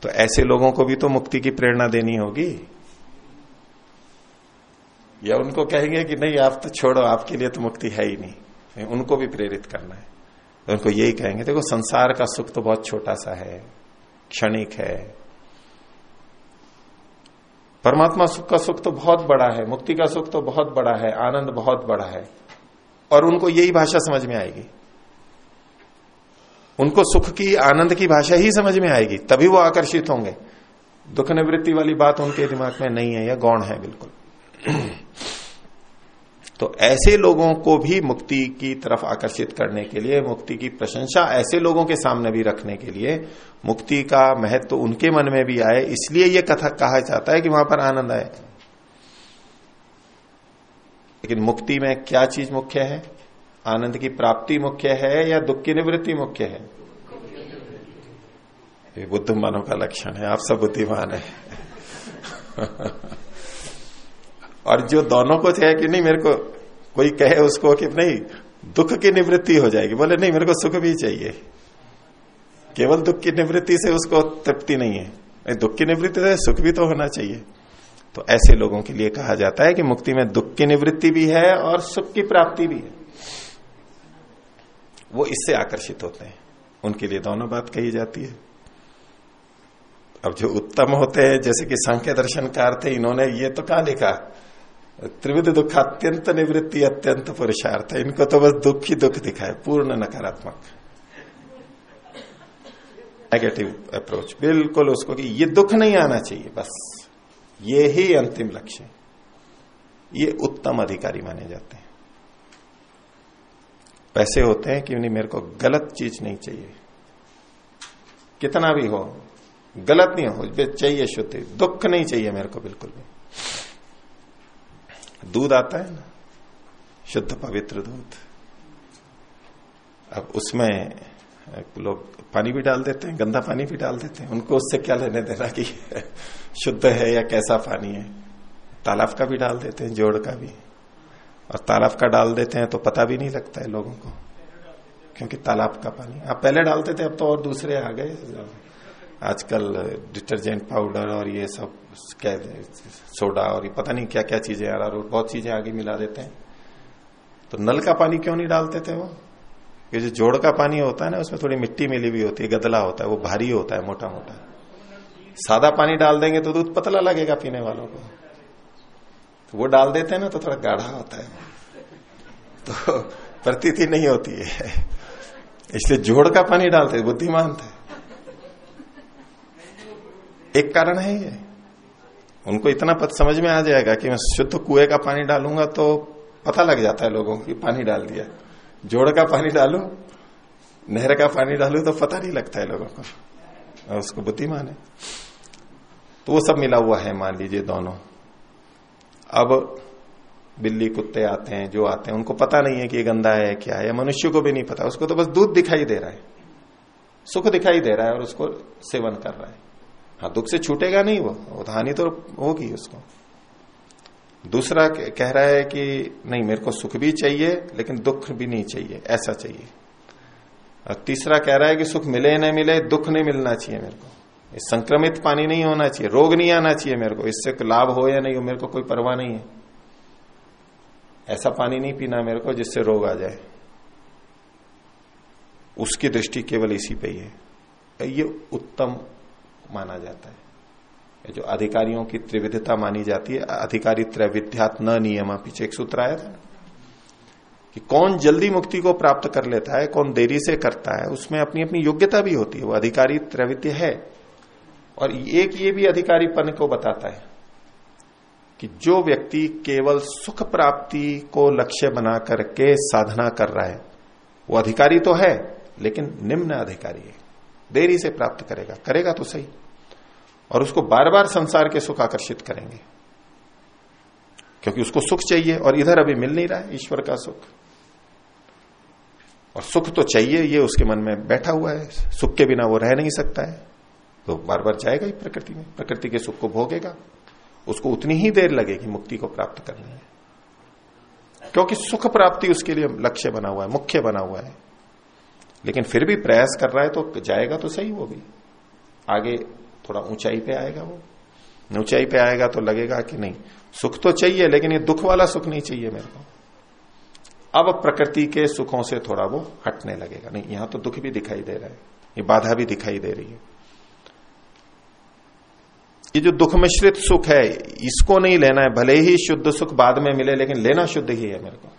तो ऐसे लोगों को भी तो मुक्ति की प्रेरणा देनी होगी। या उनको कहेंगे कि नहीं, आप तो छोड़ो, आपके लिए तो मुक्ति है ही नहीं। उनको भी प्रेरित करना है। तो उनको यही कहेंगे, देखो, संसार का सुख तो बहुत छोटा सा है, क्षणिक है। परमात्मा सुख का सुख तो बहुत बड़ा है, मुक्ति का सुख तो बहुत बड़ा है, आनंद बहुत बड़ा है। और उनको यही भाषा समझ में आएगी। उनको सुख की, आनंद की भाषा ही समझ में आएगी, तभी वो आकर्षित होंगे। दुख निवृत्ति वाली बात उनके दिमाग में नहीं है या गौण है, बिल्कुल। तो ऐसे लोगों को भी मुक्ति की तरफ़ आकर्षित करने के लिए, मुक्ति की प्रशंसा ऐसे लोगों के सामने भी रखने के लिए मुक्ति का महत्व तो उनके मन में भी आए। इसलिए यह कथा कहा जाता है कि वहाँ पर आनंद आए। लेकिन मुक्ति में क्या चीज़ मुख्य है? आनंद की प्राप्ति मुख्य है या दुख की निवृत्ति मुख्य है? बुद्धिमानों का लक्षण है, आप सब बुद्धिमान है। और जो दोनों को चाहे कि नहीं, मेरे को कोई कहे उसको कि नहीं, दुख की निवृत्ति हो जाएगी। बोले, नहीं, मेरे को सुख भी चाहिए। केवल दुख की निवृत्ति से उसको तृप्ति नहीं है। दुख की निवृत्ति से सुख भी तो होना चाहिए। तो ऐसे लोगों के लिए कहा जाता है कि मुक्ति में दुख की निवृत्ति भी है और सुख की प्राप्ति भी है। वो इससे आकर्षित होते हैं। उनके लिए दोनों बात कही जाती है। अब जो उत्तम होते हैं, जैसे कि संख्य दर्शनकार थे, इन्होंने ये तो कहा लिखा? त्रिविध दुख अत्यंत निवृत्ति, अत्यंत पुरुषार्थ। है इनको तो बस दुख ही दुख दिखाए, पूर्ण नकारात्मक। नेगेटिव अप्रोच बिल्कुल उसको कि ये दुख नहीं आना चाहिए, बस। ये ही अंतिम लक्ष्य। ये उत्तम अधिकारी माने जाते हैं। पैसे होते हैं कि नहीं मेरे को गलत चीज़ नहीं चाहिए। कितना भी हो, गलत नहीं हो चाहिए शुद्ध। दुख नहीं चाहिए मेरे को बिल्कुल भी। दूध आता है ना, शुद्ध पवित्र दूध। अब उसमें लोग पानी भी डाल देते हैं, गंदा पानी भी डाल देते हैं। उनको उससे क्या लेने देना कि शुद्ध है या कैसा पानी है? तालाब का भी डाल देते हैं, जोड़ का भी। और तालाब का डाल देते हैं तो पता भी नहीं लगता है लोगों को, क्योंकि तालाब का पानी। आप पहले डालते थे, अब तो और दूसरे आ गए। आजकल डिटर्जेंट पाउडर और ये सब सोडा और ये पता नहीं क्या क्या चीज़ें रहा बहुत चीज़ें आगे मिला देते हैं। तो नल का पानी क्यों नहीं डालते थे वो? ये जो जोड़ का पानी होता है ना, उसमें थोड़ी मिट्टी मिली हुई होती है, गदला होता है, वो भारी होता है मोटा मोटा सादा पानी डाल देंगे तो दूध पतला लगेगा पीने वालों को। तो वो डाल देते हैं ना तो थोड़ा गाढ़ा होता है। तो प्रतीति नहीं होती है। इसलिए जोड़ का पानी डालते बुद्धिमान थे। एक कारण है ये। उनको इतना पद समझ में आ जाएगा कि मैं शुद्ध कुएँ का पानी डालूँगा तो पता लग जाता है लोगों को पानी डाल दिया। जोड़ का पानी डालू, नहर का पानी डालू तो पता नहीं लगता है लोगों को, और उसको बुद्धिमान है। तो वो सब मिला हुआ है, मान लीजिए दोनों। अब बिल्ली, कुत्ते आते हैं, जो आते हैं, उनको पता नहीं है कि ये गंदा है क्या है मनुष्य को भी नहीं पता, उसको तो बस दूध दिखाई दे रहा है। सुख दिखाई दे रहा है और उसको सेवन कर रहा है। हाँ दुख से छूटेगा नहीं वो। हानि तो होगी उसको। दूसरा कह रहा है कि नहीं, मेरे को सुख भी चाहिए, लेकिन दुख भी नहीं चाहिए, ऐसा चाहिए। और तीसरा कह रहा है कि सुख मिले न मिले, दुख नहीं मिलना चाहिए मेरे को। संक्रमित पानी नहीं होना चाहिए, रोग नहीं आना चाहिए मेरे को। इससे लाभ हो या नहीं हो मेरे को कोई परवाह नहीं है। ऐसा पानी नहीं पीना मेरे को जिससे रोग आ जाए। उसकी दृष्टि केवल इसी पे ही है। ये उत्तम माना जाता है। जो अधिकारियों की त्रिविधता मानी जाती है, अधिकारी त्रैविध्यात न नियम पीछे एक सूत्र आया था कि कौन जल्दी मुक्ति को प्राप्त कर लेता है, कौन देरी से करता है, उसमें अपनी अपनी योग्यता भी होती है। वो अधिकारी त्रैविध्य है। और एक ये भी अधिकारीपन को बताता है कि जो व्यक्ति केवल सुख प्राप्ति को लक्ष्य बना करके साधना कर रहा है, वो अधिकारी तो है, लेकिन निम्न अधिकारी है। देरी से प्राप्त करेगा। करेगा तो सही। और उसको बार बार संसार के सुख आकर्षित करेंगे। क्योंकि उसको सुख चाहिए और इधर अभी मिल नहीं रहा है, ईश्वर का सुख। और सुख तो चाहिए, ये उसके मन में बैठा हुआ है। सुख के बिना वो रह नहीं सकता है। तो बार बार जाएगा ही प्रकृति में। प्रकृति के सुख को भोगेगा। उसको उतनी ही देर लगेगी मुक्ति को प्राप्त करने में। क्योंकि सुख प्राप्ति उसके लिए लक्ष्य बना हुआ है, मुख्य बना हुआ है। लेकिन फिर भी प्रयास कर रहा है तो जाएगा तो सही वो भी। आगे थोड़ा ऊंचाई पे आएगा वो। ऊंचाई पे आएगा तो लगेगा कि नहीं। सुख तो चाहिए, लेकिन ये दुख वाला सुख नहीं चाहिए मेरे को। अब प्रकृति के सुखों से थोड़ा वो हटने लगेगा। नहीं, यहाँ तो दुख भी दिखाई दे रहा है। ये बाधा भी दिखाई दे रही है। ये जो दुख मिश्रित सुख है, इसको नहीं लेना है। भले ही शुद्ध सुख बाद में मिले, लेकिन लेना शुद्ध ही है मेरे को।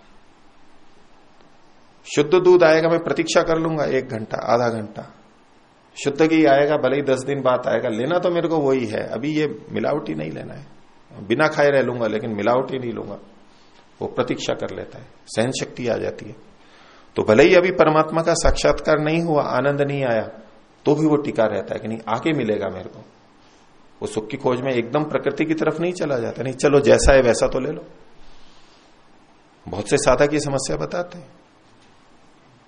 शुद्ध दूध आएगा, मैं प्रतीक्षा कर लूँगा एक घंटा, आधा घंटा। शुद्ध घी आएगा, भले ही दस दिन बाद आएगा, लेना तो मेरे को वही है। अभी ये मिलावटी नहीं लेना है। बिना खाए रह लूँगा, लेकिन मिलावटी नहीं लूँगा। वो प्रतीक्षा कर लेता है। सहन शक्ति आ जाती है। तो भले ही अभी परमात्मा का साक्षात्कार नहीं हुआ, आनंद नहीं आया तो भी वो टिका रहता है कि नहीं, आके मिलेगा मेरे को। वो सुख की खोज में एकदम प्रकृति की तरफ़ नहीं चला जाता, नहीं, चलो जैसा है वैसा तो ले लो। बहुत से साधक ये समस्या बताते हैं।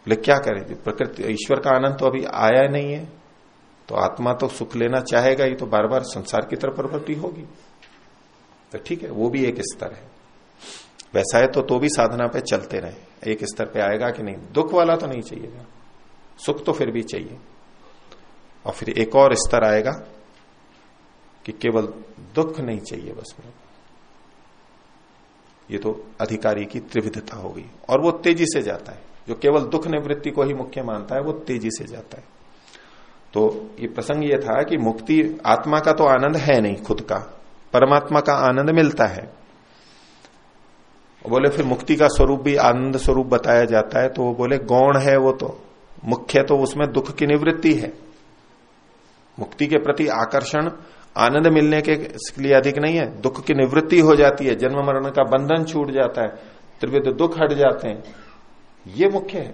बोले, क्या करें? प्रकृति, ईश्वर का आनंद तो अभी आया नहीं है। तो आत्मा तो सुख लेना चाहेगा ही तो बार बार संसार की तरफ़ प्रवृत्ति होगी। तो ठीक है, वो भी एक स्तर है। वैसा है तो तो भी साधना पे चलते रहे। एक स्तर पे आएगा कि नहीं? दुख वाला तो नहीं चाहिएगा। सुख तो फिर भी चाहिए। और फिर एक और स्तर आएगा कि केवल दुख नहीं चाहिए बस मेरे ये तो अधिकारी की त्रिविधता होगी और वो तेज़ी से जाता है। जो केवल दुख निवृत्ति को ही मुख्य मानता है, वो तेज़ी से जाता है। तो ये प्रसंग ये था कि मुक्ति आत्मा का तो आनंद है नहीं, खुद का। परमात्मा का आनंद मिलता है। बोले, फिर मुक्ति का स्वरूप भी आनंद स्वरूप बताया जाता है। तो वो बोले, गौण है वो तो। मुख्य तो उसमें दुख की निवृत्ति है। मुक्ति के प्रति आकर्षण आनंद मिलने के लिए अधिक नहीं है। दुख की निवृत्ति हो जाती है। जन्म मरण का बंधन छूट जाता है। त्रिविध दुख हट जाते हैं। ये मुख्य है।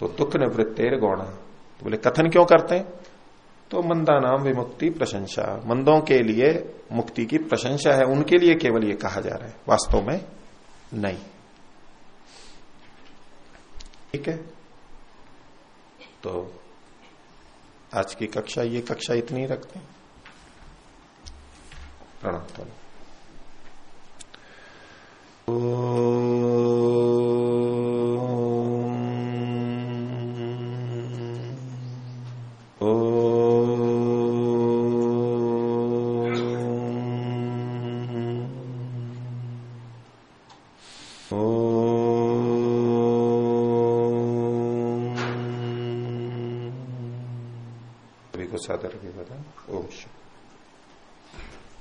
तो दुख निवृत्तेर गौणा तो बोले, कथन क्यों करते हैं? तो मंदा नाम विमुक्ति प्रशंसा। मंदों के लिए मुक्ति की प्रशंसा है। उनके लिए केवल ये कहा जा रहा है। वास्तव में नहीं। ठीक है? तो आज की कक्षा, ये कक्षा इतनी रखते हैं। प्रणाम तो सादर